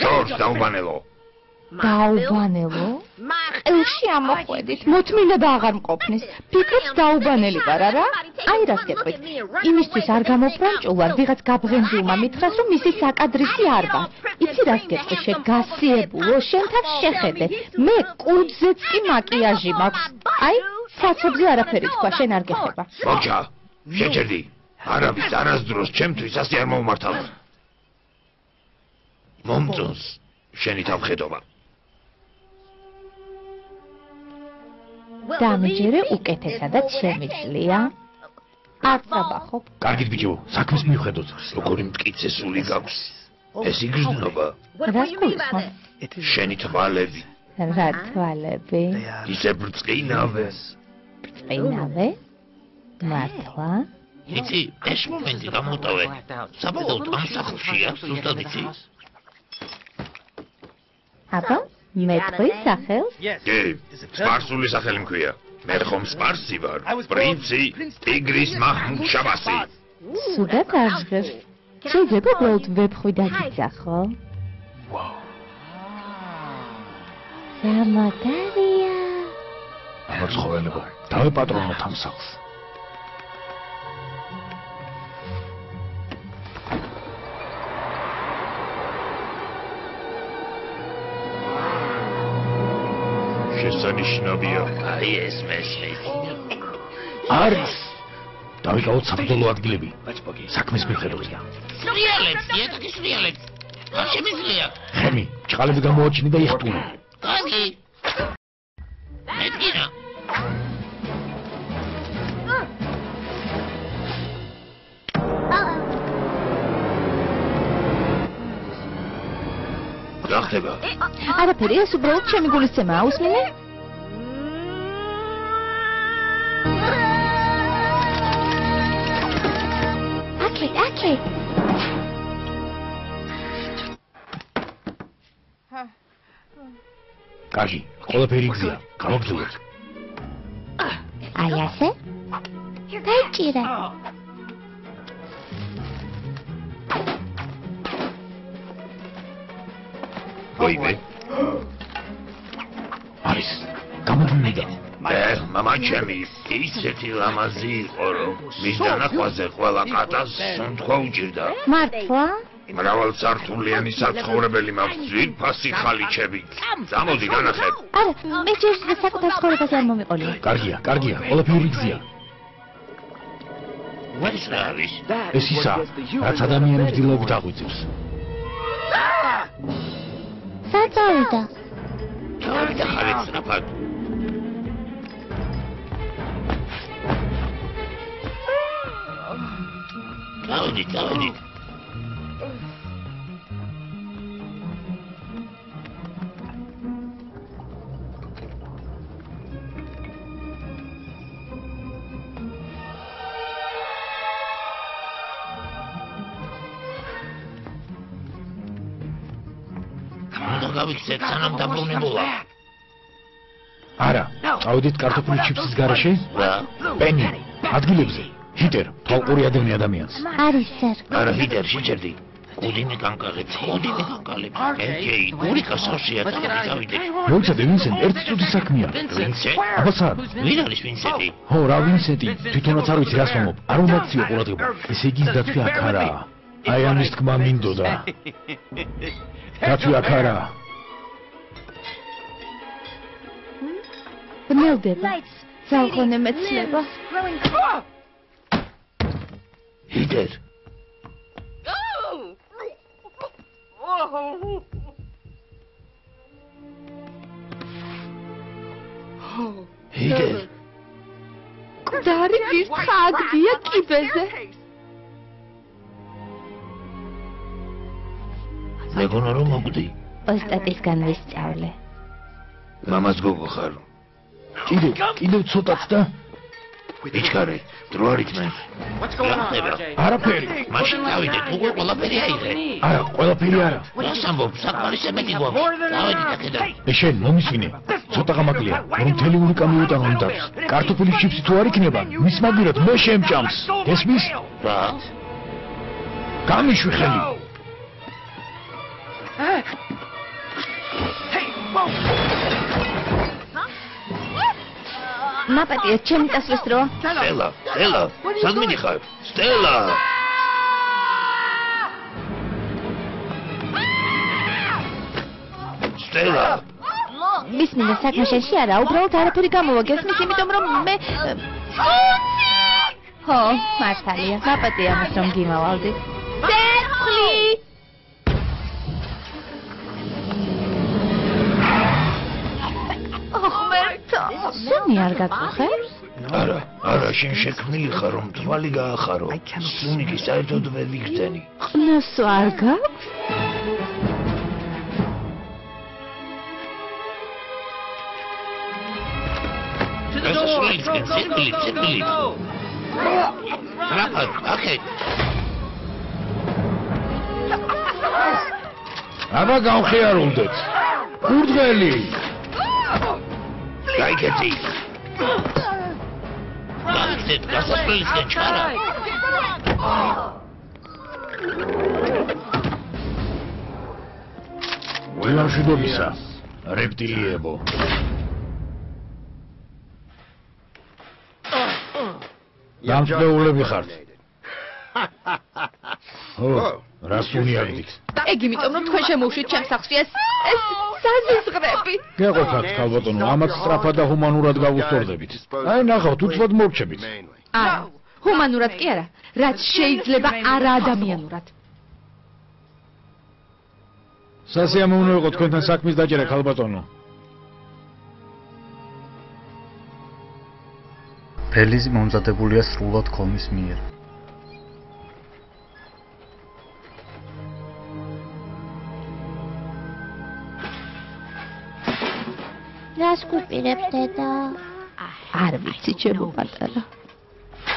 შორს დაუბანელო. დაუბანელო? ყელში ამოხვედით, მოთმინება აღარ მყოფნის. ფიქრობ დაუბანელი ვარ, არა? აი რას გეტყვით. იმისთვის არ გამოფრანჭულარ, ვიღაც გაბღენძულმა მითხრას, რომ მისი საკადრისი არ ვარ. იცი რას გეტყვი, შე გასიებულო, შენ თავს შეხედე. მე კუძეც კი მაკიაჟი მაქვს. აი, საცობზე არაფერი თქვა, შენ არ გეხება. მოჭა, შეჭერდი. არავის არასდროს ჩემთვის ასე არ მომმართავ. მომწონს შენი თავხედობა. დამჯერე უკეთესადაც შემიძლია. არ წაბახობ. კარგით ბიჭო, საქმეს მივხედოთ. როგორი მტკიცე სული გაქვს. ეს იგრძნობა რას გულისხმობ? შენი თვალები. რა თვალები? ისე ბრწყინავე. წინავე? მართლა? იცი, ეს მომენტი გამოტოვე. საბოლოოდ ამ სახლშია, ზუსტად იცი? აბა, მე თქვის სახელს? კი, სპარსული სახელი მქვია. მე ხომ სპარსი ვარ. პრინცი ტიგრის მაჰმუდ შაბასი. სულად ჟღერს. შეიძლება უბრალოდ ვებხვი დაგიძახო? სამოდარია. ამას ხოველებო. დავეპატრონოთ ამ სახლს. შესანიშნავია. აი ეს მესმის. არის. დავიკავოთ საბრძოლო ადგილები. საქმეს მივხედოთ. სრიალებს, იეთქი სრიალებს. არ შემიძლია. ხემი, ჭყალები გამოაჩინე და იხტული. კარგი. მეტკინა. რა ხდება? არაფერი, ეს უბრალოდ ჩემი გულისცემაა, უსმინე? აქეთ, აქეთ. კარგი, ყველაფერი გზია. გამოგძლოთ. აი ასე? დაიჭირე. ვაიმე. არის. გამოგვიმედა. ეხ, ეს მამაჩემი ისეთი ლამაზი იყო, რომ მის დანახვაზე ყველა კატას სუნთქვა უჭირდა. მართლა? მრავალსართულიანი საცხოვრებელი მაქვს ძვირფასი ხალიჩებით. წამოდი განახებ. არა, მე ჯერ საკუთარ ცხოვრებაზე არ მომიყოლი. კარგია, კარგია, ყველაფერი გზია. ეს ისა, რაც ადამიანი ვდილობით აღვიძებს. საწავიდა. თავი და ხარეთ სწრაფად. დავიდი. უნდა გავიქცეთ სანამ დაბრუნებულა. არა, წავედით კარტოფილი ჩიფსის garaშე? რა? პენი, ადგილებზე. ჰიტერ, თვალყური ადენი ადამიანს. არის სერ. არა ჰიტერ შეჭერდი. კუდინი კანკალებს, კუდინი კანკალებს. ელჯეი, ურიკა სავშია დავიდე. მოიცადე ვინსენტ, ერთი წუთი საქმეა. ვინცე? აბა სად? ვინ არის ვინცენტი? ხო, რა ვინსენტი, თვითონაც არ ვიცი რას მომობ. არ უმაქციო ყურადღება. ესე იგი დათვი აქ არა. აი ამის თქმა მინდოდა. დათვი აქ არა. ბნელდება. ძალხონე მეცნება. ჰიტერ. ჰიტერ. მკვდარი ვირთხა აგდია კიბეზე. მეგონა რომ მოგვდი. ოსტატისგან ვისწავლე. მამას გოგო ხარ. კიდე, კიდე ცოტაც და იჩქარე, დრო არ იქნა. რა ხდება? არაფერი. მაშინ დავიდეთ, უკვე ყველაფერი აიღე. არა, ყველაფერი არა. რას ამბობ, საკმარისებეთი გვაქვს. დავედით აქედან. ეშენ მომისვინე. ცოტა გამაკლია, რომ მთელი ურიკა მიუტანო იმ დარს. კარტოფილის ჩიფსი თუ არ იქნება, მის მაგირად მე შემჭამს. ესმის? რა? გამიშვი ხელი. მაპატია, ჩემი ტასლის დროა. სტელა, სტელა, სად მიდიხარ? სტელა! სტელა! მისმინე საქმე შენში არა, უბრალოდ არაფერი გამოვა გესმის, იმიტომ რომ მე ხო, მართალია. მაპატია ამას რომ გიმავალდი. წერხვი! ოხმერტო, სუნი არ გაწუხებს? არა, არა, შენ შექმნილი ხარ რომ თვალი გაახარო. სუნი კი საერთოდ ვერ ვიგრძენი. ყნოსო არ გაქვს? გასასვლელისკენ ცირკილი, ცირკილი. რაფად, ახეთ. აბა გავხიარულდეთ. გურდღელი. გაიგეთი. გაიგეთ, გასასვლელისკენ ჩარა. ველამშვიდობისა. რეპტილიებო. დამწეულები ხართ. ო, რა სუნი აგდით? ეგ იმიტომ რომ თქვენ შემოუშვით ჩემს სახლში ეს ეს საზიზღრები. გეყოფათ, ქალბატონო, ამაც სწრაფად და ჰუმანურად გავუსწორდებით. აი, ნახავთ, უცბად მორჩებით. არა, ჰუმანურად კი არა, რაც შეიძლება არაადამიანურად. სასიამოვნო იყო თქვენთან საქმის დაჭერა, ქალბატონო. ბელიზი მომზადებულია სრულად ქოლმის მიერ. რას გვიპირებს დედა? არ ვიცი, ჩემო პატარა.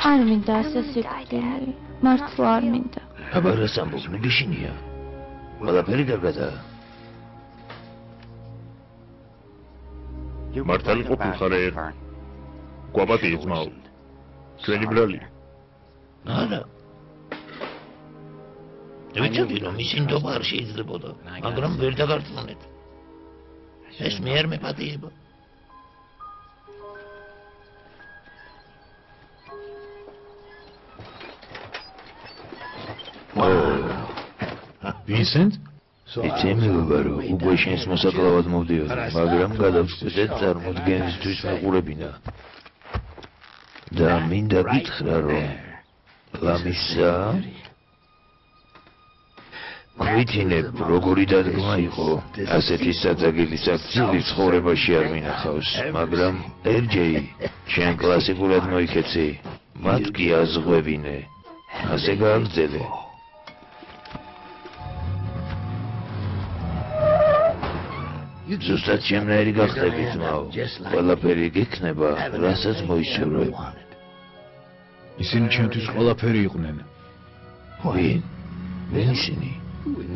არ მინდა ასე სიკვდილი. მართლა არ მინდა. აბა რა სამბობ, მიგიშინია. ყველაფერი კარგადაა. მართალი ყოფილხარ ერთ. გვაბატი ძმაო. ჩვენი ბრალი. არა. ვიცოდი რომ ისინი თობა არ შეიძლებოდა, მაგრამ ვერ დაგარწმუნეთ. ეს მე არ მეპატიება. ვინსენტ? იცემება რომ უკვე შენს მოსაკლავად მოვდიოდი, მაგრამ გადავწყვეტეთ წარმოდგენისთვის მეყურებინა. და მინდა გითხრა რომ ლამისა ვითინებ როგორი დადგმა იყო ასეთი საძაგილი საქციელი ცხოვრებაში არ მინახავს მაგრამ ერჯეი შენ კლასიკურად მოიქეცი მათ კი აზღვევინე. ასე გააგრძელე. ზუსტად შემნაირი გახდები ძმაო ყველაფერი გექნება რასაც მოიცურებ ისინი ჩემთვის ყველაფერი იყვნენ. ვინ? ვინ ისინი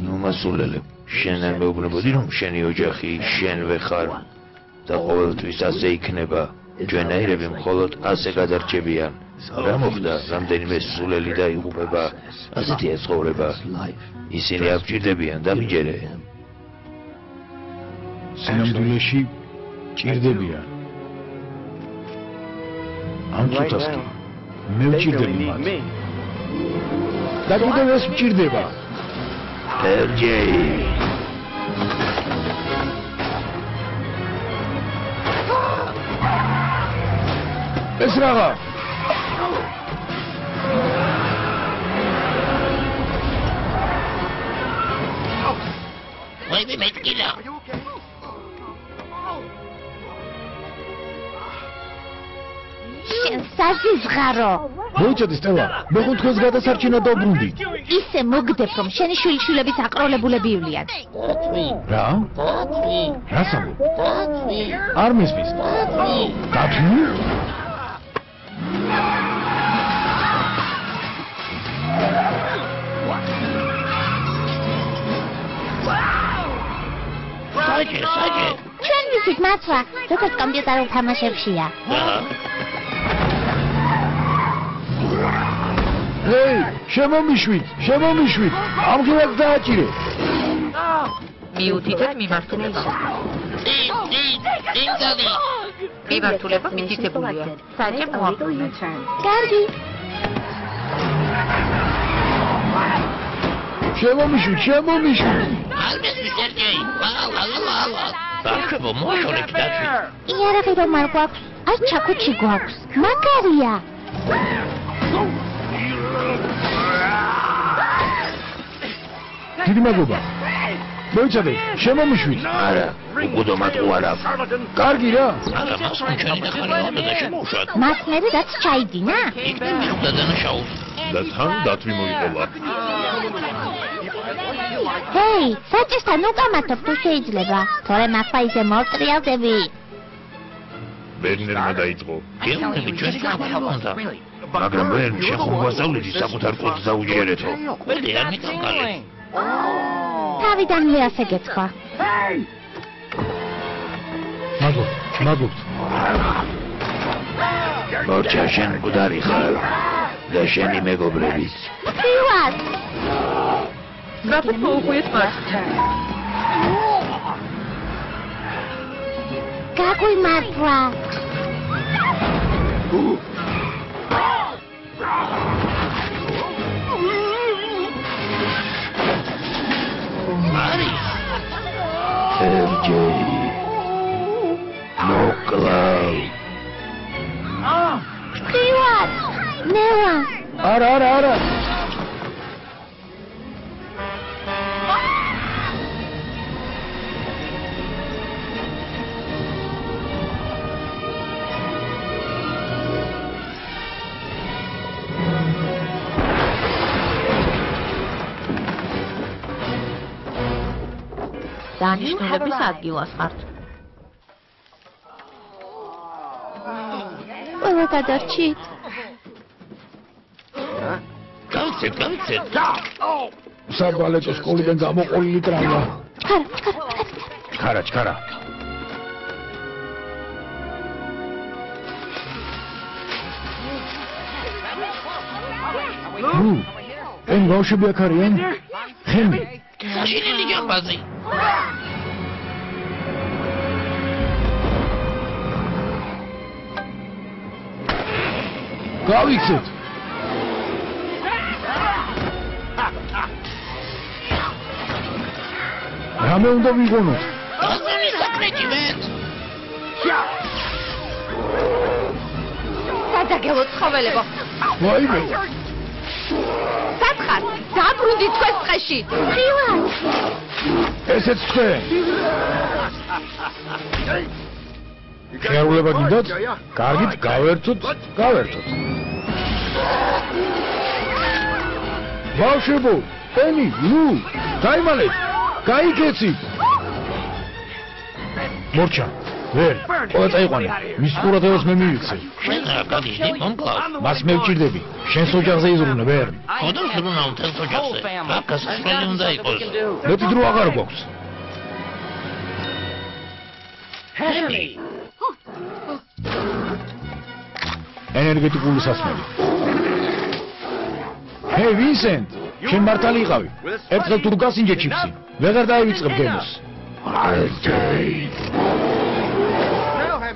ნუ მასულელებ შენ არ მეუბნებოდი რომ შენი ოჯახი შენვე ხარ და ყოველთვის ასე იქნება ჩვენაირები მხოლოდ ასე გადარჩებიან რა მოხდა რამდენიმე სულელი დაიღუპება ასეთია ცხოვრება ისინი აღჭირდებიან დამიჯერე სინამდვილეში ჭირდებიან. ამ წუთას კი მე ვჭირდები მათ. და კიდევ ეს ვჭირდება. ერჯეი ეს რაღა ვაიმე შენ საზიზღარო. მოიწოდი სტელა, მე ხომ თქვენს გადასარჩენად დაუბრუნდი. ისე მოგდებ რომ შენი შვილიშვილების აკროლებულები ივლიან. რა? რა სამო? არ მისმის. გაფი? საჭე საჭე ჩვენ ვიცით მაცვა, როგორც კომპიუტერულ თამაშებშია. ეი, შემომიშვით, შემომიშვით. ამღილად დააჭირე. მიუთითეთ მიმართულება. ინდალი მიმართულება მითითებულია. საჭე მოაბრუნეთ. კარგი. შემომიშვით, შემომიშვით. არ მესმის ერჯეი ალა ალა ალა ბავშვებო მოშორეთ დაშვით იარაღი რომ არ გვაქვს, არ ჩაქუჩი გვაქვს. მაგარია. დიდი მადლობა. მოიცადე, შემომიშვით. არა, უკუდო მათყო არა. კარგი რა. არა, მას უჩარი და ხარ ამდა შემოუშვათ. მათლები რაც ჩაიდინა? იქნებ მიხვდა დანაშაულს. და თან დათვი მოიყოლა. ჰეი, საჭესთან უკამათობ თუ შეიძლება. თორე მაქვა ისე მოვტრიალდები. ბერნერმა დაიწყო. გემნები ჩვენი გამართავანდა. მაგრამ ვერ შეხომ გვასწავლეთ საკუთარ კოდს დაუჯერეთო. ყველი არ მიკალე. თავიდან მე ასე გეცხვა. მადლობთ, მადლობთ. მორჩა შენ გუდარი ხარ და შენი მეგობრებიც. ფრივად. Rapid połkuje twarz. გაგვიმართლა. არის. ერჯეი. მოკლავ. ფრივად. ნელა. დანიშნულების ადგილას ხართ. ყველა გადარჩით. გავცეთ, გავცეთ. საბალეტო სკოლიდან გამოყოლილი ტრამვა. ჩქარა, ჩქარა. ჩქარა, ჩქარა. ნუ,ენ ბავშვები აქ არიან? ხემი. საშინელი ჯამბაზი. გავიქცეთ. რამე უნდა ვიღონოთ? გასული საკრეტი მეც. სადაგელო ცხოველებო. ვაიმე, სათხარ, დაბრუნდი თქვენს ტყეში. ფრივად. ესეც თქვენ. შეარულება გინდათ? კარგით, გავერთოთ, გავერთოთ. ბავშვებო, ენი, ნუ, დაიმალეთ. გაიქეცი. მორჩა, ვერ, ყველა წაიყვანე. მის ყურადღებას მე მივიქცე. შენ რა გადიდი მომკლავ. მას მე ვჭირდები. შენს ოჯახზე იზრუნე, ვერ. ხოდო ზრუნა მთელს ოჯახზე. რა გასასვლელი უნდა იყოს. მეტი დრო აღარ გვაქვს. ჰემი. ენერგეტიკული სასმელი. ჰეი, ვინსენტ, შენ მართალი იყავი. ერთხელ თუ გასინჯე ჩიფსი, ვეღარ დაივიწყებ გემოს. ერჯეი.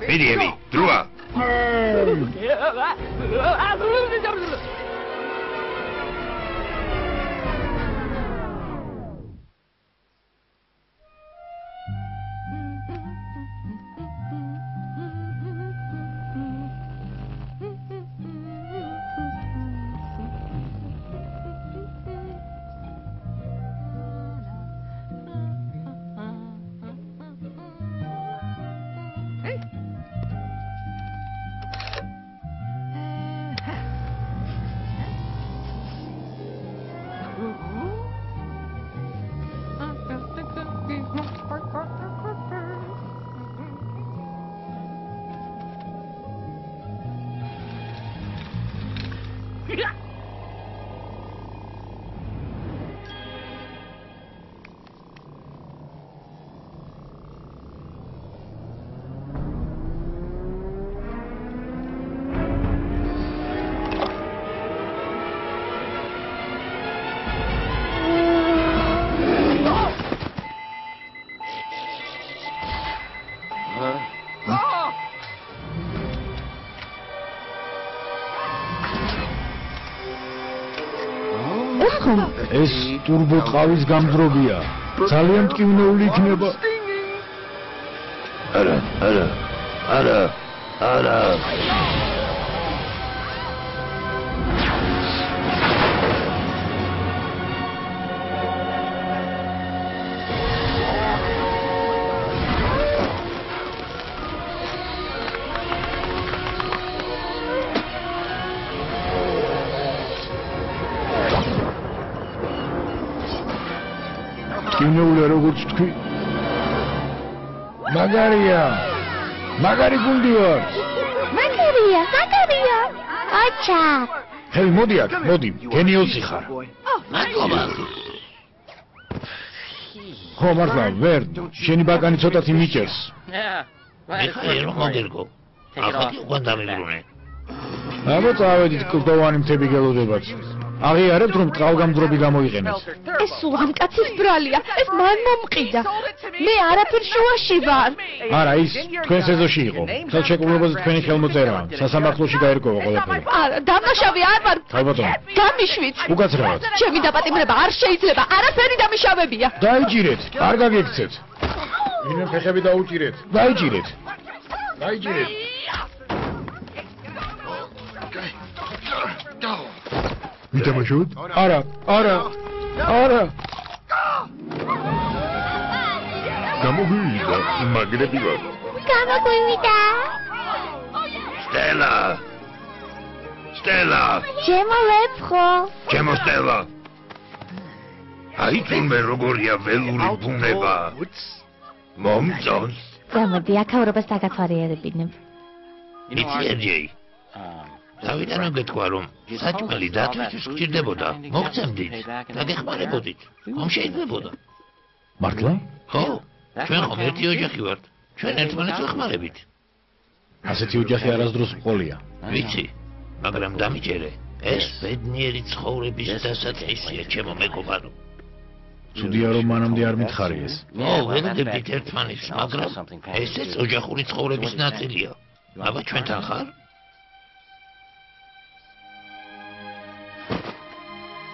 მიდი ემი, ეს ხომ ეს ტურბო ტყავის გამძრობია. ძალიან მტკივნეული იქნება. არა, არა. არა. არა. გუნეულია როგორც თქვი. მაგარია. მაგარი გუნდი ვარ. მაგარია, მაგარია. აჩა. ჰეი, მოდი აქ, მოდი. გენიოსი ხარ. მადლობა. ხო, მართლა, ვერ. შენი ბაკანი ცოტათი მიჭერს. მიხაილ რომ მოგერგო. ახლა უკან დამიბრუნე. აბა წავედით კლდოვანი მთები გელოდებათ. აღიარებთ რომ ტყავგამძრობი გამოიყენეთ. ეს სულღან კაცის ბრალია. ეს მან მომყიდა. მე არაფერ შუაში ვარ. არა, ის თქვენ სეზონში იყო. ხელშეკრულებაზე თქვენი ხელმოწერაა. სასამართლოში გაერკვა ყველაფერი. არა, დამნაშავე არ ვარ. ხალბატონო, გამიშვით. უკაცრავად. ჩემი დაპატიმრება არ შეიძლება. არაფერი დამიშავებია. დაიჭირეთ, არ გაგექცეთ. ვინმე ფეხები დაუჭირეთ. დაიჭირეთ. დაიჭირეთ. ვიტამაშოთ? არა, არა. არა. გამოგვივიდა, მაგრები ვარ. გამოგვივიდა. სტელა. სტელა. ჩემო ვეფხო. ჩემო სტელა. აი თუნდე როგორია ველური ბუნება. მომწონს. გამოდი აქაურობას დაგათვალიერებინებ. იცი ეჯეი. დავიტანო გეთქვა რომ საჭმელი დათვისთვის გჭირდებოდა. მოგცემდით და გეხმარებოდით. ხომ შეიძლებოდა? მართლა? ხო? ჩვენ ხომ ერთი ოჯახი ვართ. ჩვენ ერთმანეთს ვეხმარებით. ასეთი ოჯახი არასდროს ყოლია. ვიცი, მაგრამ დამიჯერე. ეს ბედნიერი ცხოვრების დასაწყისია, ჩემო მეგობარო. ცუდია რომ მანამდე არ მითხარი ეს. ო, ვეგდებდით ერთმანეთს, მაგრამ ესეც ოჯახური ცხოვრების ნაწილია. აბა ჩვენთან ხარ?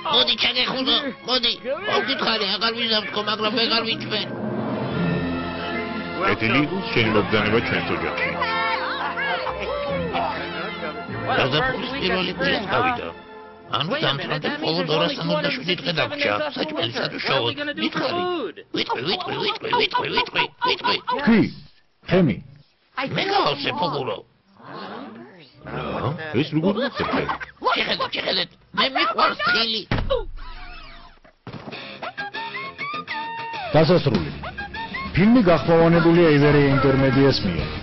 მოდი ჩაგეხუძო, მოდი. მოგითხარი, აღარ ვიზამთქო, მაგრამ ვეღარ ვიჭვენ. ეთილი შენი მობდანება ჩვენს ოჯახში. გაზაფხულის პირველი კვირა გავიდა. ანუ დამთრამდე მხოლოდ 267 დღე დაგჭა. საჭმელი სადუშაოდ. მითხარი. ვიტყვი, ვიტყვი, ვიტყვი, ვიტყვი, ვიტყვი, ვიტყვი. თქვი. ხემი. მე გავავსე ფოგურო. რა? ეს როგორ გიწევთ? შეხედეთ, შეხედეთ. მე მიყვარს ხილი. დასასრული. ფილმი გახმოვანებულია ივერე ინტერმედიას მიერ.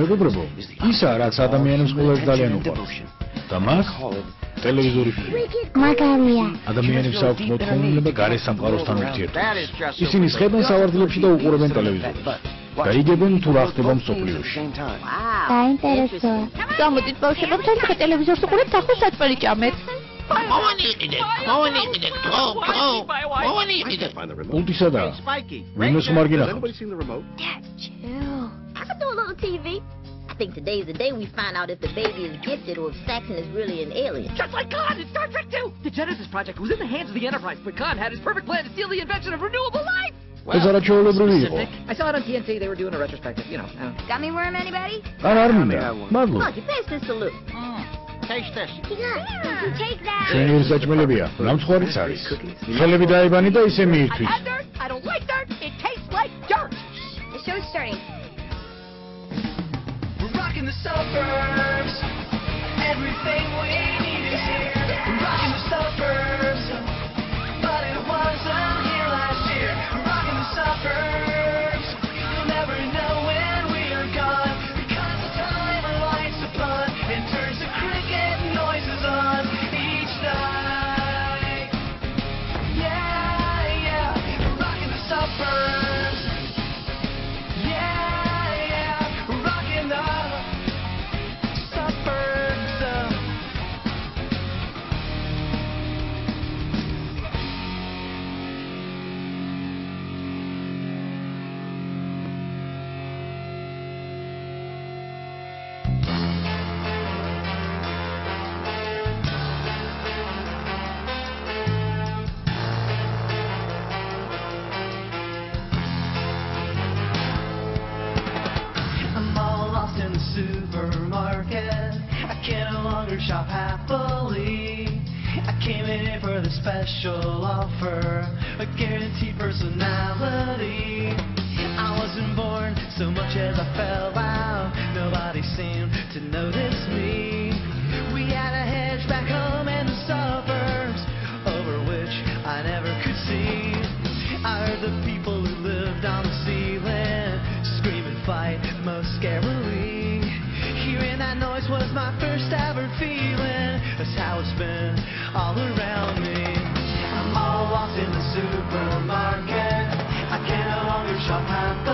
მეგობრებო, ისა რაც ადამიანებს ყოველს ძალიან უყვარს. და მას ტელევიზორი მაგარია. ადამიანებს აქვს მოთხოვნილება გარე სამყაროსთან ურთიერთობას. ისინი სხებენ სავარგლებში და უყურებენ ტელევიზორს. გაიგებენ თუ რა ხდება მსოფლიოში. საინტერესოა. გამოდით ბავშვებო, თქვენ ტელევიზორს უყურებთ ახლა საჭმელი ჭამეთ. მოვანი იყიდე, მოვანი იყიდე, თო, თო, მოვანი იყიდე. პულტისა და ვინმეს ხომ არ გინახავს? do a little TV. I think today's the day we find out if the baby is gifted or if Saxon is really an alien. Just like Khan in Star Trek 2! The Genesis Project was in the hands of the Enterprise, but Khan had his perfect plan to steal the invention of renewable life! Well, is that a truly believable? I saw it on TNT. They were doing a retrospective, you know. Uh, Gummy worm, anybody? I don't know. Marvel. Look, taste this, Luke. Taste this. Yeah. Take that. Senior Sajma Libya. Ramskhori Saris. Khalebi Daibani Daise Mirtuj. I have dirt. I don't like dirt. It tastes like dirt. The show's starting. We're the suburbs. Everything we need is here. Can shop happily. I came in for the special offer, a guaranteed personality. I wasn't born so much as I fell out. Nobody seemed to notice me. We had a hedge back home in the suburbs, over which I never could see. I heard the people who lived on the ceiling scream and fight most scarily. All around me. I'm all lost in the supermarket. I can no longer shop happily.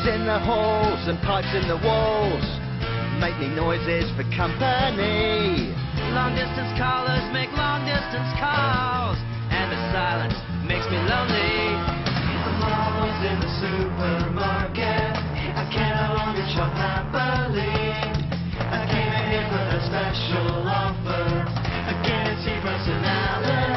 In the halls and pipes in the walls make me noises for company. Long distance callers make long distance calls, and the silence makes me lonely. I'm always in the supermarket. I can't no longer shop happily. I came in here for a special offer, a guaranteed personality.